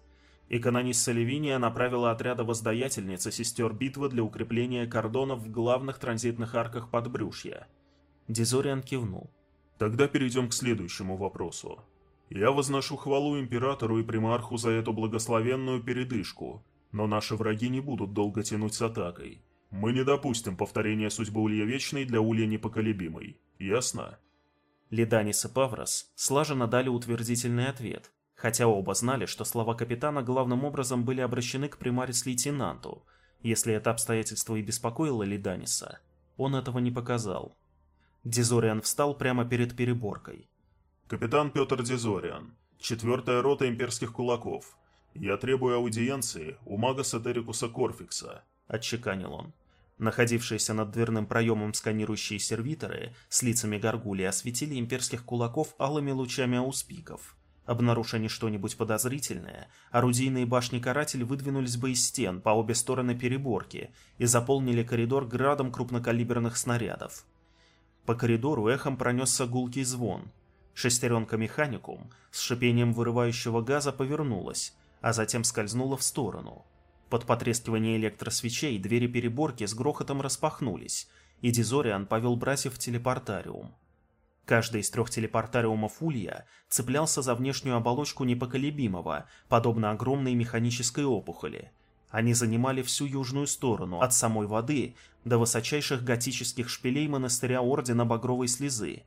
И канонис Соливиния направила отряды воздаятельницы сестер битвы для укрепления кордонов в главных транзитных арках подбрюшья. Дизориан кивнул. «Тогда перейдем к следующему вопросу. Я возношу хвалу императору и примарху за эту благословенную передышку, но наши враги не будут долго тянуть с атакой. Мы не допустим повторения судьбы Улья Вечной для Улья Непоколебимой. Ясно? Лиданис и Паврос слаженно дали утвердительный ответ, хотя оба знали, что слова капитана главным образом были обращены к примарис-лейтенанту. Если это обстоятельство и беспокоило Лиданиса, он этого не показал. Дизориан встал прямо перед переборкой. Капитан Петр Дезориан, четвертая рота имперских кулаков. Я требую аудиенции у мага Сатерикуса Корфикса. Отчеканил он. Находившиеся над дверным проемом сканирующие сервиторы с лицами горгулей осветили имперских кулаков алыми лучами ауспиков. Обнаружив они что-нибудь подозрительное, орудийные башни-каратель выдвинулись бы из стен по обе стороны переборки и заполнили коридор градом крупнокалиберных снарядов. По коридору эхом пронесся гулкий звон, Шестеренка механикум с шипением вырывающего газа повернулась, а затем скользнула в сторону. Под потрескивание электросвечей двери переборки с грохотом распахнулись, и Дизориан повел братьев в телепортариум. Каждый из трех телепортариумов Улья цеплялся за внешнюю оболочку непоколебимого, подобно огромной механической опухоли. Они занимали всю южную сторону, от самой воды до высочайших готических шпилей монастыря Ордена Багровой Слезы,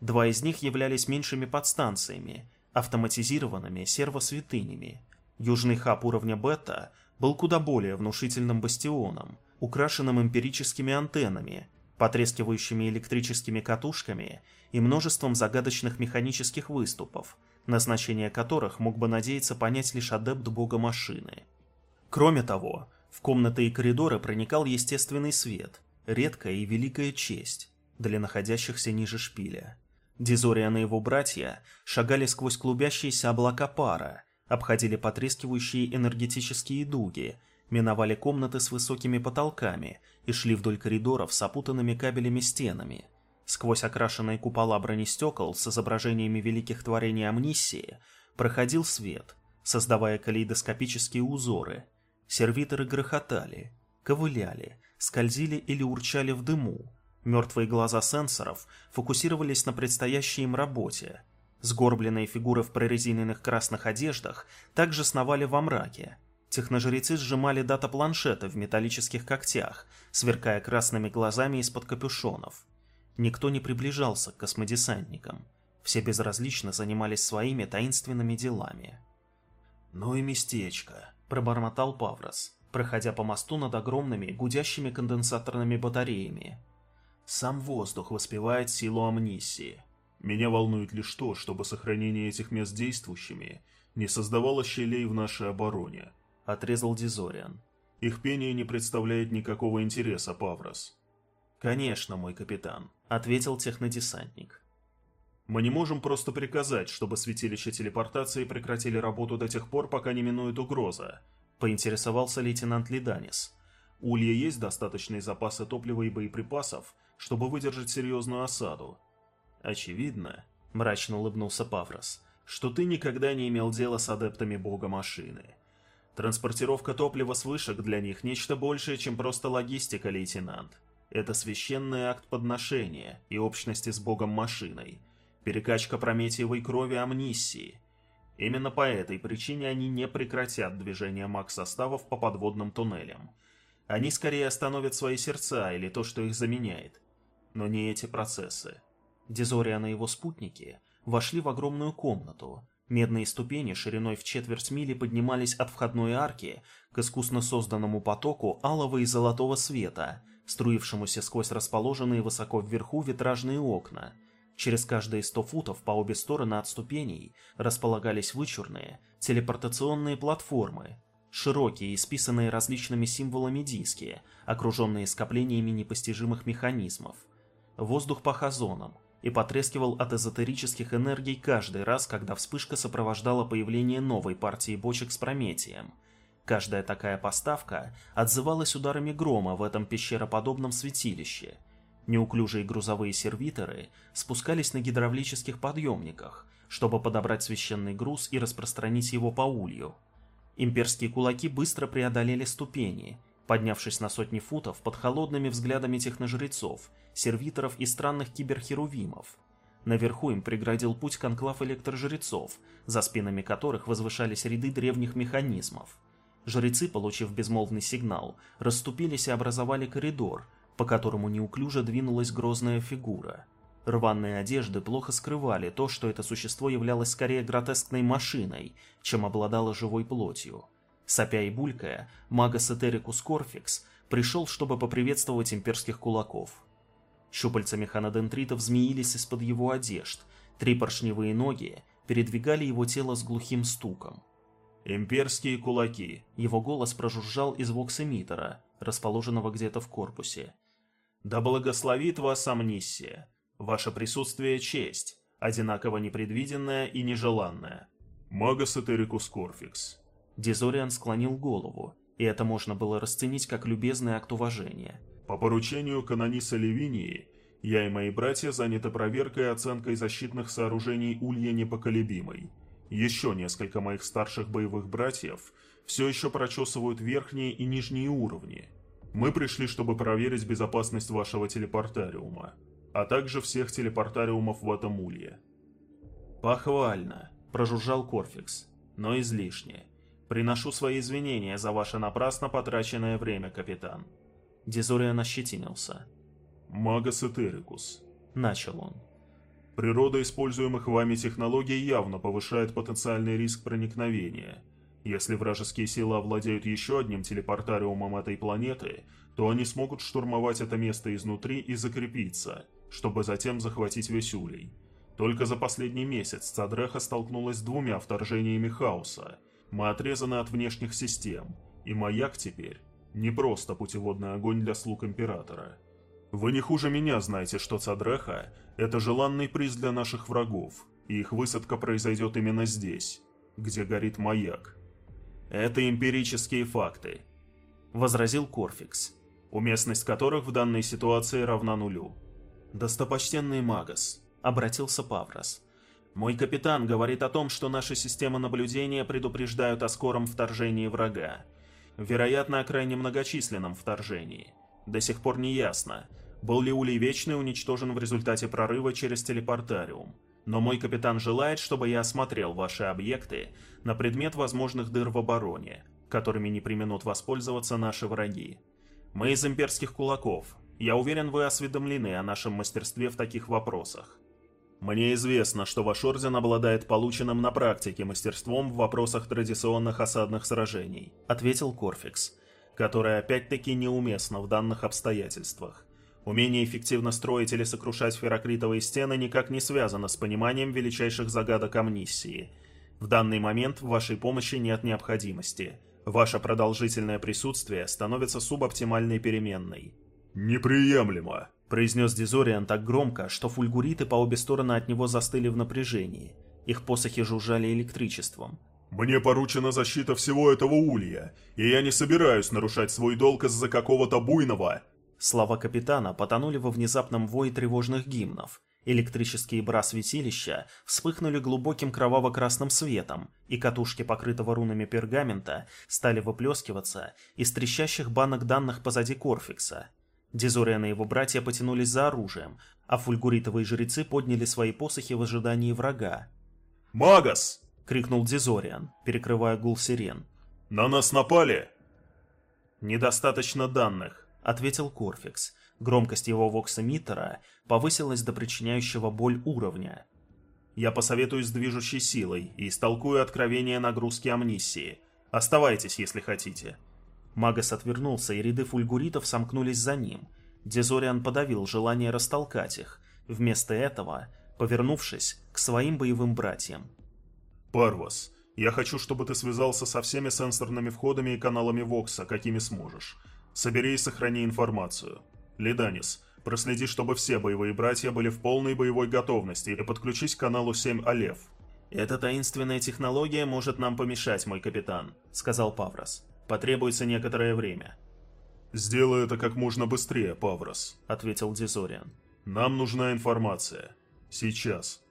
Два из них являлись меньшими подстанциями, автоматизированными сервосвятынями. Южный хаб уровня бета был куда более внушительным бастионом, украшенным эмпирическими антеннами, потрескивающими электрическими катушками и множеством загадочных механических выступов, назначение которых мог бы надеяться понять лишь адепт бога машины. Кроме того, в комнаты и коридоры проникал естественный свет, редкая и великая честь для находящихся ниже шпиля. Дизориан и его братья шагали сквозь клубящиеся облака пара, обходили потрескивающие энергетические дуги, миновали комнаты с высокими потолками и шли вдоль коридоров с опутанными кабелями стенами. Сквозь окрашенные купола бронестекол с изображениями великих творений Амнисии проходил свет, создавая калейдоскопические узоры. Сервиторы грохотали, ковыляли, скользили или урчали в дыму, Мертвые глаза сенсоров фокусировались на предстоящей им работе. Сгорбленные фигуры в прорезиненных красных одеждах также сновали во мраке. Техножрецы сжимали дата-планшеты в металлических когтях, сверкая красными глазами из-под капюшонов. Никто не приближался к космодесантникам. Все безразлично занимались своими таинственными делами. «Ну и местечко», — пробормотал Паврос, проходя по мосту над огромными гудящими конденсаторными батареями. Сам воздух воспевает силу амнисии. Меня волнует лишь то, чтобы сохранение этих мест действующими не создавало щелей в нашей обороне. Отрезал Дизориан. Их пение не представляет никакого интереса, Паврос. Конечно, мой капитан, ответил технодесантник. Мы не можем просто приказать, чтобы святилища телепортации прекратили работу до тех пор, пока не минует угроза, поинтересовался лейтенант Лиданис. У Улья есть достаточные запасы топлива и боеприпасов, чтобы выдержать серьезную осаду. Очевидно, мрачно улыбнулся Паврос, что ты никогда не имел дела с адептами бога машины. Транспортировка топлива с вышек для них нечто большее, чем просто логистика, лейтенант. Это священный акт подношения и общности с богом машиной, перекачка прометиевой крови амнисии. Именно по этой причине они не прекратят движение маг-составов по подводным туннелям. Они скорее остановят свои сердца или то, что их заменяет. Но не эти процессы. Дезориан и его спутники вошли в огромную комнату. Медные ступени шириной в четверть мили поднимались от входной арки к искусно созданному потоку алого и золотого света, струившемуся сквозь расположенные высоко вверху витражные окна – Через каждые сто футов по обе стороны от ступеней располагались вычурные телепортационные платформы, широкие, исписанные различными символами диски, окруженные скоплениями непостижимых механизмов. Воздух пах озоном и потрескивал от эзотерических энергий каждый раз, когда вспышка сопровождала появление новой партии бочек с прометием. Каждая такая поставка отзывалась ударами грома в этом пещероподобном святилище – Неуклюжие грузовые сервиторы спускались на гидравлических подъемниках, чтобы подобрать священный груз и распространить его по улью. Имперские кулаки быстро преодолели ступени, поднявшись на сотни футов под холодными взглядами техножрецов, сервиторов и странных киберхерувимов. Наверху им преградил путь конклав электрожрецов, за спинами которых возвышались ряды древних механизмов. Жрецы, получив безмолвный сигнал, расступились и образовали коридор, по которому неуклюже двинулась грозная фигура. Рваные одежды плохо скрывали то, что это существо являлось скорее гротескной машиной, чем обладало живой плотью. Сопя и булькая, магас Этерикус Корфикс пришел, чтобы поприветствовать имперских кулаков. Щупальца механодентритов змеились из-под его одежд, три поршневые ноги передвигали его тело с глухим стуком. «Имперские кулаки!» Его голос прожужжал из воксэмитера, расположенного где-то в корпусе. Да благословит вас амнисия. Ваше присутствие – честь, одинаково непредвиденная и нежеланная. Магас Этерикус Корфикс. Дизориан склонил голову, и это можно было расценить как любезный акт уважения. По поручению канониса Левинии, я и мои братья заняты проверкой и оценкой защитных сооружений Улья Непоколебимой. Еще несколько моих старших боевых братьев все еще прочесывают верхние и нижние уровни – мы пришли, чтобы проверить безопасность вашего телепортариума, а также всех телепортариумов в этом улье. Похвально, прожужжал Корфикс, но излишне. Приношу свои извинения за ваше напрасно потраченное время, капитан. Дезориан ощетинился. Магас Этерикус. Начал он. Природа используемых вами технологий явно повышает потенциальный риск проникновения – если вражеские силы овладеют еще одним телепортариумом этой планеты, то они смогут штурмовать это место изнутри и закрепиться, чтобы затем захватить весь Улей. Только за последний месяц Цадреха столкнулась с двумя вторжениями хаоса. Мы отрезаны от внешних систем, и маяк теперь не просто путеводный огонь для слуг Императора. Вы не хуже меня знаете, что Цадреха – это желанный приз для наших врагов, и их высадка произойдет именно здесь, где горит маяк. Это эмпирические факты, возразил Корфикс, уместность которых в данной ситуации равна нулю. Достопочтенный Магас, обратился Паврос. Мой капитан говорит о том, что наши системы наблюдения предупреждают о скором вторжении врага. Вероятно, о крайне многочисленном вторжении. До сих пор не ясно, был ли Улей Вечный уничтожен в результате прорыва через телепортариум но мой капитан желает, чтобы я осмотрел ваши объекты на предмет возможных дыр в обороне, которыми не применут воспользоваться наши враги. Мы из имперских кулаков. Я уверен, вы осведомлены о нашем мастерстве в таких вопросах. Мне известно, что ваш орден обладает полученным на практике мастерством в вопросах традиционных осадных сражений, ответил Корфикс, которое опять-таки неуместно в данных обстоятельствах. Умение эффективно строить или сокрушать ферокритовые стены никак не связано с пониманием величайших загадок амнисии. В данный момент в вашей помощи нет необходимости. Ваше продолжительное присутствие становится субоптимальной переменной. «Неприемлемо!» произнес Дизориан так громко, что фульгуриты по обе стороны от него застыли в напряжении. Их посохи жужжали электричеством. «Мне поручена защита всего этого улья, и я не собираюсь нарушать свой долг из-за какого-то буйного...» Слова капитана потонули во внезапном вое тревожных гимнов. Электрические бра святилища вспыхнули глубоким кроваво-красным светом, и катушки покрытого рунами пергамента стали выплескиваться из трещащих банок данных позади Корфикса. Дезориан и его братья потянулись за оружием, а фульгуритовые жрецы подняли свои посохи в ожидании врага. «Магас!» — крикнул Дезориан, перекрывая гул сирен. «На нас напали!» «Недостаточно данных», — ответил Корфикс. Громкость его воксэмиттера повысилась до причиняющего боль уровня. «Я посоветуюсь с движущей силой и истолкую откровение нагрузки амнисии. Оставайтесь, если хотите». Магас отвернулся, и ряды фульгуритов сомкнулись за ним. Дезориан подавил желание растолкать их, вместо этого повернувшись к своим боевым братьям. «Парвас, я хочу, чтобы ты связался со всеми сенсорными входами и каналами Вокса, какими сможешь. Собери и сохрани информацию. Лиданис, проследи, чтобы все боевые братья были в полной боевой готовности и подключись к каналу 7 Алев». «Эта таинственная технология может нам помешать, мой капитан», — сказал Паврос. Потребуется некоторое время». «Сделай это как можно быстрее, Паврос», — ответил Дизориан. «Нам нужна информация. Сейчас».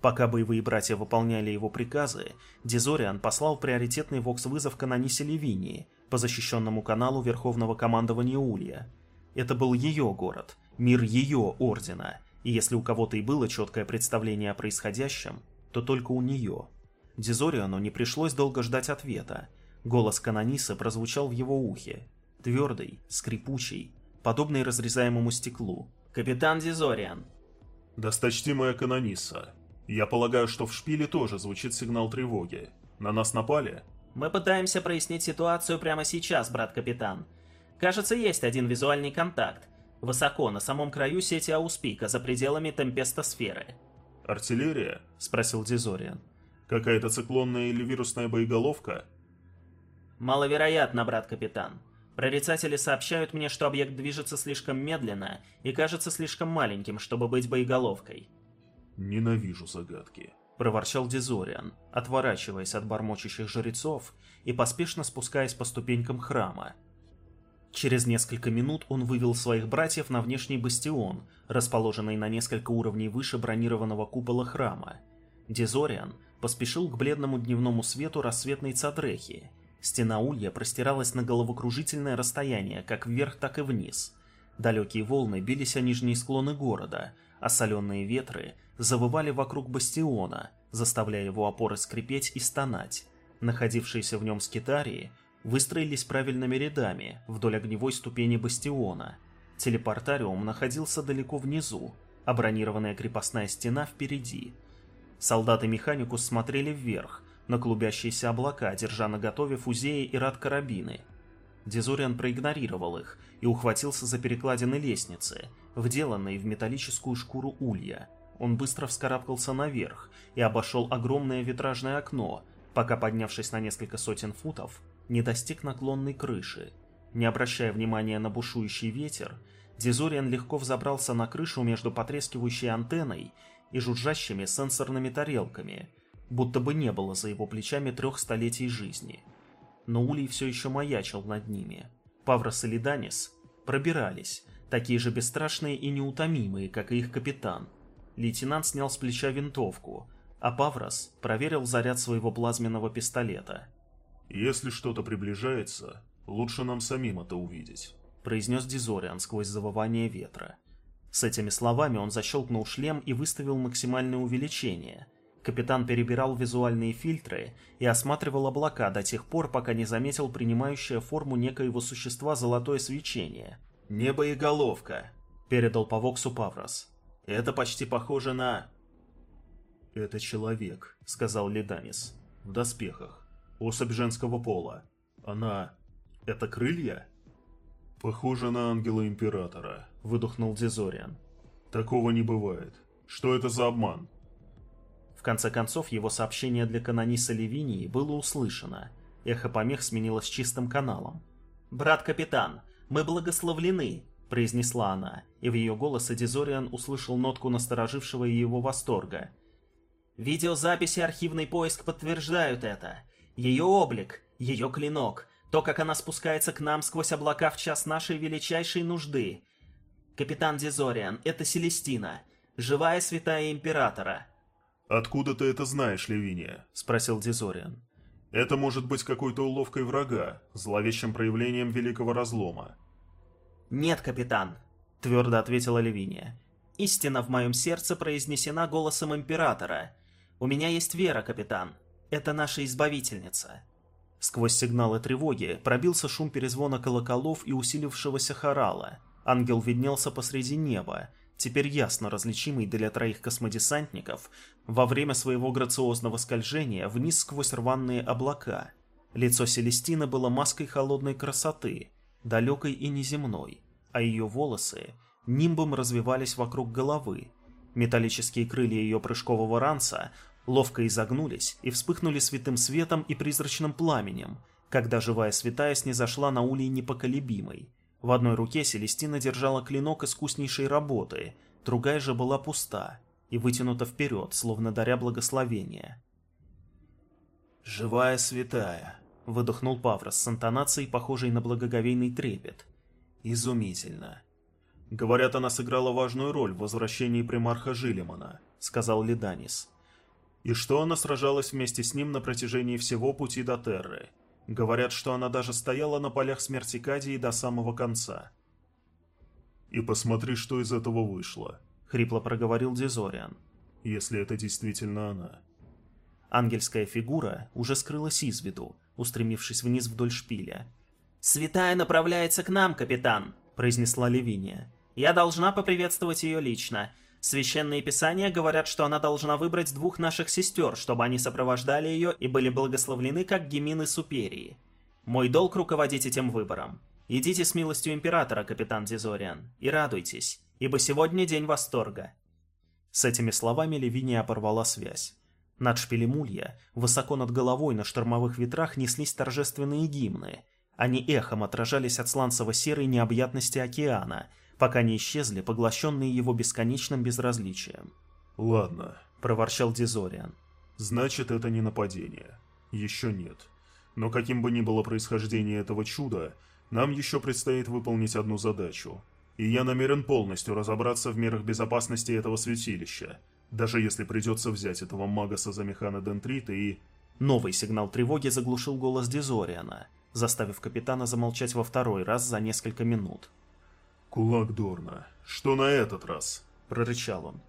Пока боевые братья выполняли его приказы, Дизориан послал приоритетный вокс-вызов канонисе Левинии по защищенному каналу Верховного командования Улья. Это был ее город, мир ее ордена, и если у кого-то и было четкое представление о происходящем, то только у нее. Дизориану не пришлось долго ждать ответа. Голос канониса прозвучал в его ухе. Твердый, скрипучий, подобный разрезаемому стеклу. «Капитан Дизориан!» «Досточтимая канониса, я полагаю, что в шпиле тоже звучит сигнал тревоги. На нас напали?» «Мы пытаемся прояснить ситуацию прямо сейчас, брат-капитан. Кажется, есть один визуальный контакт. Высоко, на самом краю сети Ауспика, за пределами темпестосферы». «Артиллерия?» — спросил Дизориан. «Какая-то циклонная или вирусная боеголовка?» Маловероятно, брат-капитан. Прорицатели сообщают мне, что объект движется слишком медленно и кажется слишком маленьким, чтобы быть боеголовкой. «Ненавижу загадки», — проворчал Дизориан, отворачиваясь от бормочущих жрецов и поспешно спускаясь по ступенькам храма. Через несколько минут он вывел своих братьев на внешний бастион, расположенный на несколько уровней выше бронированного купола храма. Дизориан поспешил к бледному дневному свету рассветной цадрехи Стена улья простиралась на головокружительное расстояние, как вверх, так и вниз. Далекие волны бились о нижние склоны города, а соленые ветры завывали вокруг бастиона, заставляя его опоры скрипеть и стонать. Находившиеся в нем скитарии выстроились правильными рядами вдоль огневой ступени бастиона. Телепортариум находился далеко внизу, а бронированная крепостная стена впереди. Солдаты Механикус смотрели вверх, на клубящиеся облака, держа наготове фузеи и рад-карабины. Дезориан проигнорировал их и ухватился за перекладины лестницы, вделанные в металлическую шкуру улья. Он быстро вскарабкался наверх и обошел огромное витражное окно, пока, поднявшись на несколько сотен футов, не достиг наклонной крыши. Не обращая внимания на бушующий ветер, Дезориан легко взобрался на крышу между потрескивающей антенной и жужжащими сенсорными тарелками – будто бы не было за его плечами трех столетий жизни. Но Улей все еще маячил над ними. Паврос и Лиданис пробирались, такие же бесстрашные и неутомимые, как и их капитан. Лейтенант снял с плеча винтовку, а Паврос проверил заряд своего плазменного пистолета. «Если что-то приближается, лучше нам самим это увидеть», — произнес Дизориан сквозь завывание ветра. С этими словами он защелкнул шлем и выставил максимальное увеличение, Капитан перебирал визуальные фильтры и осматривал облака до тех пор, пока не заметил принимающее форму некоего существа золотое свечение. «Небо и головка», — передал по Воксу Паврос. «Это почти похоже на...» «Это человек», — сказал Лиданис. «В доспехах. Особь женского пола. Она... Это крылья?» «Похоже на ангела Императора», — выдохнул Дезориан. «Такого не бывает. Что это за обман?» конце концов, его сообщение для канониса Левинии было услышано. Эхо помех сменилось чистым каналом. «Брат-капитан, мы благословлены», — произнесла она, и в ее голосе Дизориан услышал нотку насторожившего его восторга. «Видеозаписи архивный поиск подтверждают это. Ее облик, ее клинок, то, как она спускается к нам сквозь облака в час нашей величайшей нужды. Капитан Дизориан, это Селестина, живая святая Императора». «Откуда ты это знаешь, Левиния?» — спросил Дизориан. «Это может быть какой-то уловкой врага, зловещим проявлением Великого Разлома». «Нет, капитан», — твердо ответила Левиния. «Истина в моем сердце произнесена голосом Императора. У меня есть вера, капитан. Это наша Избавительница». Сквозь сигналы тревоги пробился шум перезвона колоколов и усилившегося хорала. Ангел виднелся посреди неба, теперь ясно различимый для троих космодесантников, во время своего грациозного скольжения вниз сквозь рваные облака. Лицо Селестины было маской холодной красоты, далекой и неземной, а ее волосы нимбом развивались вокруг головы. Металлические крылья ее прыжкового ранца ловко изогнулись и вспыхнули святым светом и призрачным пламенем, когда живая святая снизошла на улей непоколебимой. В одной руке Селестина держала клинок искуснейшей работы, другая же была пуста и вытянута вперед, словно даря благословение. «Живая святая», — выдохнул Паврос с интонацией, похожей на благоговейный трепет. «Изумительно». «Говорят, она сыграла важную роль в возвращении примарха Жилимана», — сказал Лиданис и что она сражалась вместе с ним на протяжении всего пути до Терры. Говорят, что она даже стояла на полях смерти Кадии до самого конца. «И посмотри, что из этого вышло», — хрипло проговорил Дезориан. «Если это действительно она». Ангельская фигура уже скрылась из виду, устремившись вниз вдоль шпиля. «Святая направляется к нам, капитан», — произнесла Левиния. «Я должна поприветствовать ее лично. Священные писания говорят, что она должна выбрать двух наших сестер, чтобы они сопровождали ее и были благословлены как гемины Суперии. Мой долг руководить этим выбором. Идите с милостью Императора, капитан Дизориан, и радуйтесь, ибо сегодня день восторга». С этими словами Левиния порвала связь. Над шпилем улья, высоко над головой на штормовых ветрах неслись торжественные гимны. Они эхом отражались от сланцево-серой необъятности океана – пока не исчезли, поглощенные его бесконечным безразличием. «Ладно», — проворчал Дизориан. «Значит, это не нападение. Еще нет. Но каким бы ни было происхождение этого чуда, нам еще предстоит выполнить одну задачу. И я намерен полностью разобраться в мерах безопасности этого святилища, даже если придется взять этого Магаса за механодентрита и...» Новый сигнал тревоги заглушил голос Дизориана, заставив капитана замолчать во второй раз за несколько минут. «Кулак Дорна, что на этот раз?» — прорычал он.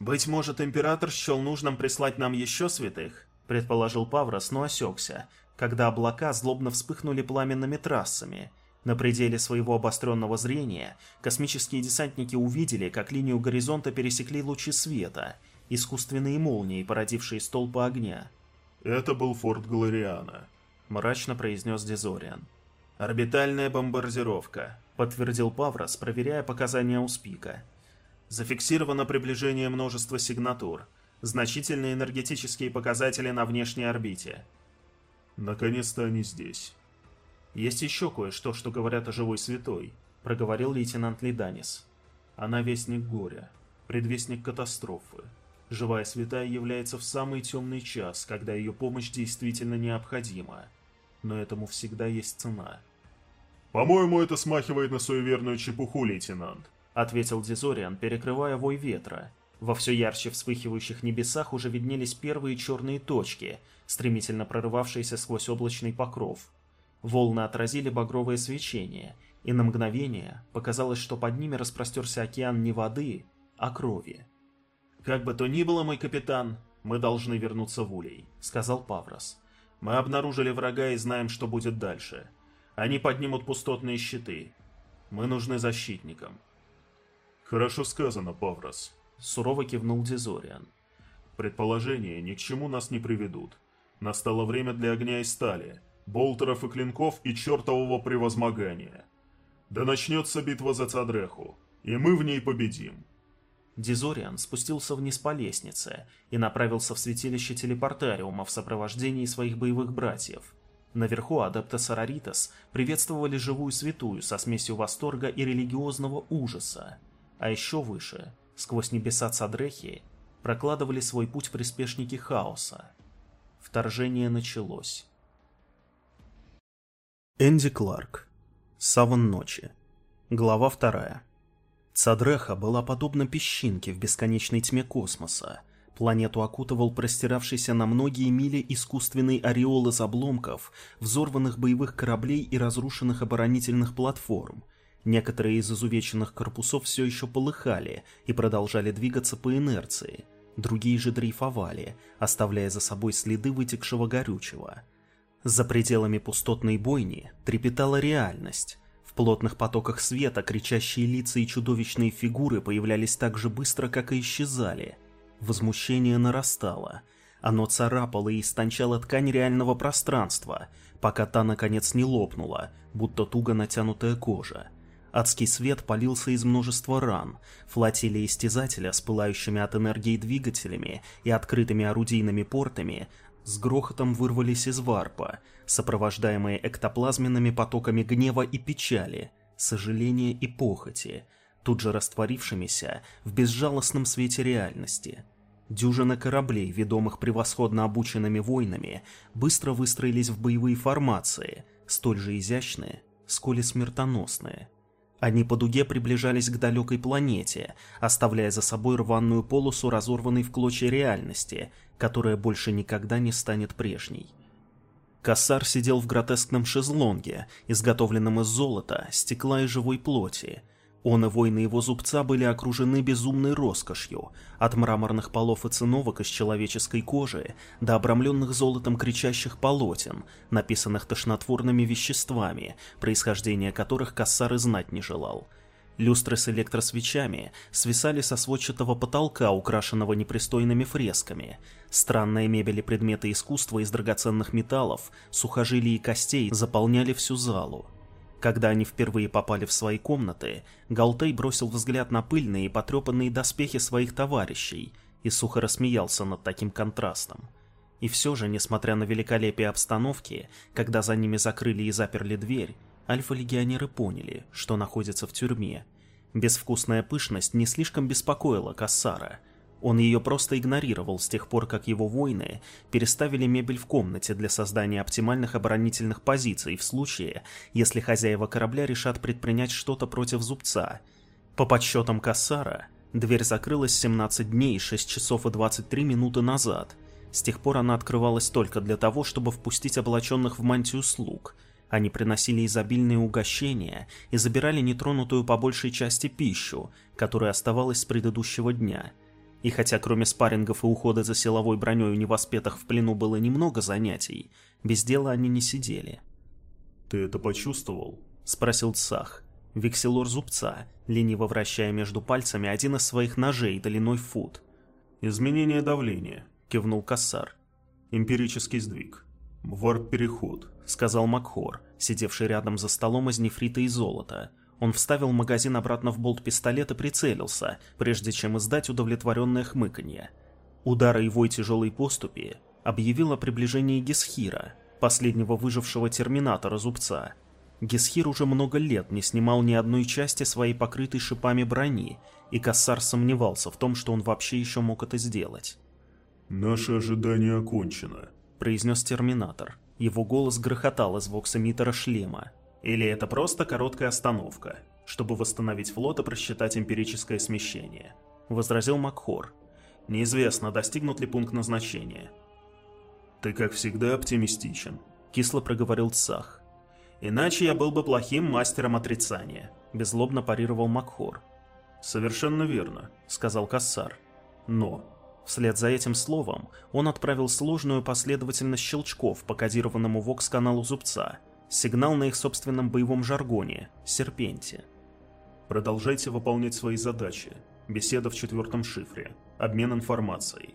«Быть может, император счел нужным прислать нам еще святых?» — предположил Паврос, но осекся, когда облака злобно вспыхнули пламенными трассами. На пределе своего обостренного зрения космические десантники увидели, как линию горизонта пересекли лучи света, искусственные молнии, породившие столпы огня. «Это был форт Глориана», — мрачно произнес Дезориан. «Орбитальная бомбардировка», — подтвердил Паврос, проверяя показания Успика. «Зафиксировано приближение множества сигнатур. Значительные энергетические показатели на внешней орбите». «Наконец-то они здесь». «Есть еще кое-что, что говорят о живой святой», — проговорил лейтенант Лиданис. «Она вестник горя, предвестник катастрофы. Живая святая является в самый темный час, когда ее помощь действительно необходима. Но этому всегда есть цена». «По-моему, это смахивает на суеверную чепуху, лейтенант», — ответил Дезориан, перекрывая вой ветра. Во все ярче вспыхивающих небесах уже виднелись первые черные точки, стремительно прорывавшиеся сквозь облачный покров. Волны отразили багровое свечение, и на мгновение показалось, что под ними распростерся океан не воды, а крови. «Как бы то ни было, мой капитан, мы должны вернуться в Улей», — сказал Паврос. «Мы обнаружили врага и знаем, что будет дальше». Они поднимут пустотные щиты. Мы нужны защитникам. Хорошо сказано, Паврос. Сурово кивнул Дизориан. Предположения ни к чему нас не приведут. Настало время для огня и стали, болтеров и клинков и чертового превозмогания. Да начнется битва за Цадреху, и мы в ней победим. Дизориан спустился вниз по лестнице и направился в святилище телепортариума в сопровождении своих боевых братьев – Наверху адепты Сараритас приветствовали живую святую со смесью восторга и религиозного ужаса. А еще выше, сквозь небеса Цадрехи, прокладывали свой путь приспешники хаоса. Вторжение началось. Энди Кларк. Саван ночи. Глава вторая. Цадреха была подобна песчинке в бесконечной тьме космоса. Планету окутывал простиравшийся на многие мили искусственный ореол из обломков, взорванных боевых кораблей и разрушенных оборонительных платформ. Некоторые из изувеченных корпусов все еще полыхали и продолжали двигаться по инерции. Другие же дрейфовали, оставляя за собой следы вытекшего горючего. За пределами пустотной бойни трепетала реальность. В плотных потоках света кричащие лица и чудовищные фигуры появлялись так же быстро, как и исчезали. Возмущение нарастало. Оно царапало и истончало ткань реального пространства, пока та наконец не лопнула, будто туго натянутая кожа. Адский свет полился из множества ран. Флотилия истязателя с пылающими от энергии двигателями и открытыми орудийными портами с грохотом вырвались из варпа, сопровождаемые эктоплазменными потоками гнева и печали, сожаления и похоти, тут же растворившимися в безжалостном свете реальности. Дюжина кораблей, ведомых превосходно обученными воинами, быстро выстроились в боевые формации, столь же изящные, сколь и смертоносные. Они по дуге приближались к далекой планете, оставляя за собой рваную полосу разорванной в клочья реальности, которая больше никогда не станет прежней. Кассар сидел в гротескном шезлонге, изготовленном из золота, стекла и живой плоти. Он и воины его зубца были окружены безумной роскошью, от мраморных полов и циновок из человеческой кожи до обрамленных золотом кричащих полотен, написанных тошнотворными веществами, происхождение которых Кассар и знать не желал – Люстры с электросвечами свисали со сводчатого потолка, украшенного непристойными фресками. Странная мебель и предметы искусства из драгоценных металлов, сухожилий и костей заполняли всю залу. Когда они впервые попали в свои комнаты, Галтей бросил взгляд на пыльные и потрепанные доспехи своих товарищей и сухо рассмеялся над таким контрастом. И все же, несмотря на великолепие обстановки, когда за ними закрыли и заперли дверь, альфа-легионеры поняли, что находятся в тюрьме. Безвкусная пышность не слишком беспокоила Кассара. Он ее просто игнорировал с тех пор, как его воины переставили мебель в комнате для создания оптимальных оборонительных позиций в случае, если хозяева корабля решат предпринять что-то против зубца. По подсчетам Кассара, дверь закрылась 17 дней, 6 часов и 23 минуты назад. С тех пор она открывалась только для того, чтобы впустить облаченных в мантию слуг – они приносили изобильные угощения и забирали нетронутую по большей части пищу, которая оставалась с предыдущего дня. И хотя кроме спаррингов и ухода за силовой броней у невоспетых в плену было немного занятий, без дела они не сидели. «Ты это почувствовал?» — спросил Цах. Векселор зубца, лениво вращая между пальцами один из своих ножей длиной фут. «Изменение давления», — кивнул Кассар. «Эмпирический сдвиг. Варп-переход. — сказал Макхор, сидевший рядом за столом из нефрита и золота. Он вставил магазин обратно в болт пистолет и прицелился, прежде чем издать удовлетворенное хмыканье. Удар его тяжелой поступи объявил о приближении Гесхира, последнего выжившего терминатора зубца. Гесхир уже много лет не снимал ни одной части своей покрытой шипами брони, и Кассар сомневался в том, что он вообще еще мог это сделать. «Наше ожидание окончено», — произнес терминатор. Его голос грохотал из воксамитера шлема. Или это просто короткая остановка, чтобы восстановить флот и просчитать эмпирическое смещение? Возразил Макхор. Неизвестно, достигнут ли пункт назначения. Ты, как всегда, оптимистичен. Кисло проговорил Цах. Иначе я был бы плохим мастером отрицания. Беззлобно парировал Макхор. Совершенно верно, сказал Кассар. Но Вслед за этим словом он отправил сложную последовательность щелчков по кодированному ВОКС-каналу зубца, сигнал на их собственном боевом жаргоне – серпенте. Продолжайте выполнять свои задачи. Беседа в четвертом шифре. Обмен информацией.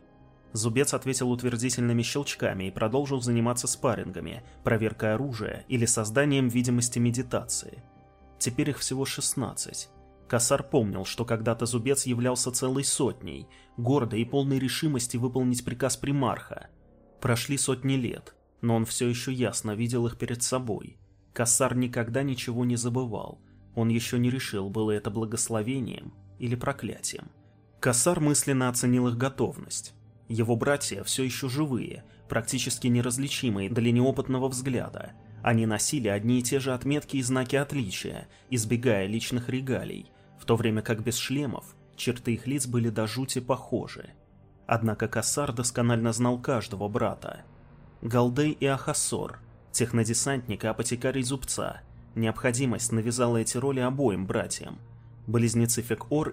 Зубец ответил утвердительными щелчками и продолжил заниматься спаррингами, проверкой оружия или созданием видимости медитации. Теперь их всего 16. Косар помнил, что когда-то Зубец являлся целой сотней, гордой и полной решимости выполнить приказ примарха. Прошли сотни лет, но он все еще ясно видел их перед собой. Косар никогда ничего не забывал. Он еще не решил, было это благословением или проклятием. Кассар мысленно оценил их готовность. Его братья все еще живые, практически неразличимые для неопытного взгляда. Они носили одни и те же отметки и знаки отличия, избегая личных регалий, то время как без шлемов черты их лиц были до жути похожи. Однако Кассар досконально знал каждого брата. Галдей и Ахасор, технодесантник и апотекарий Зубца, необходимость навязала эти роли обоим братьям. Близнецы Фек-Ор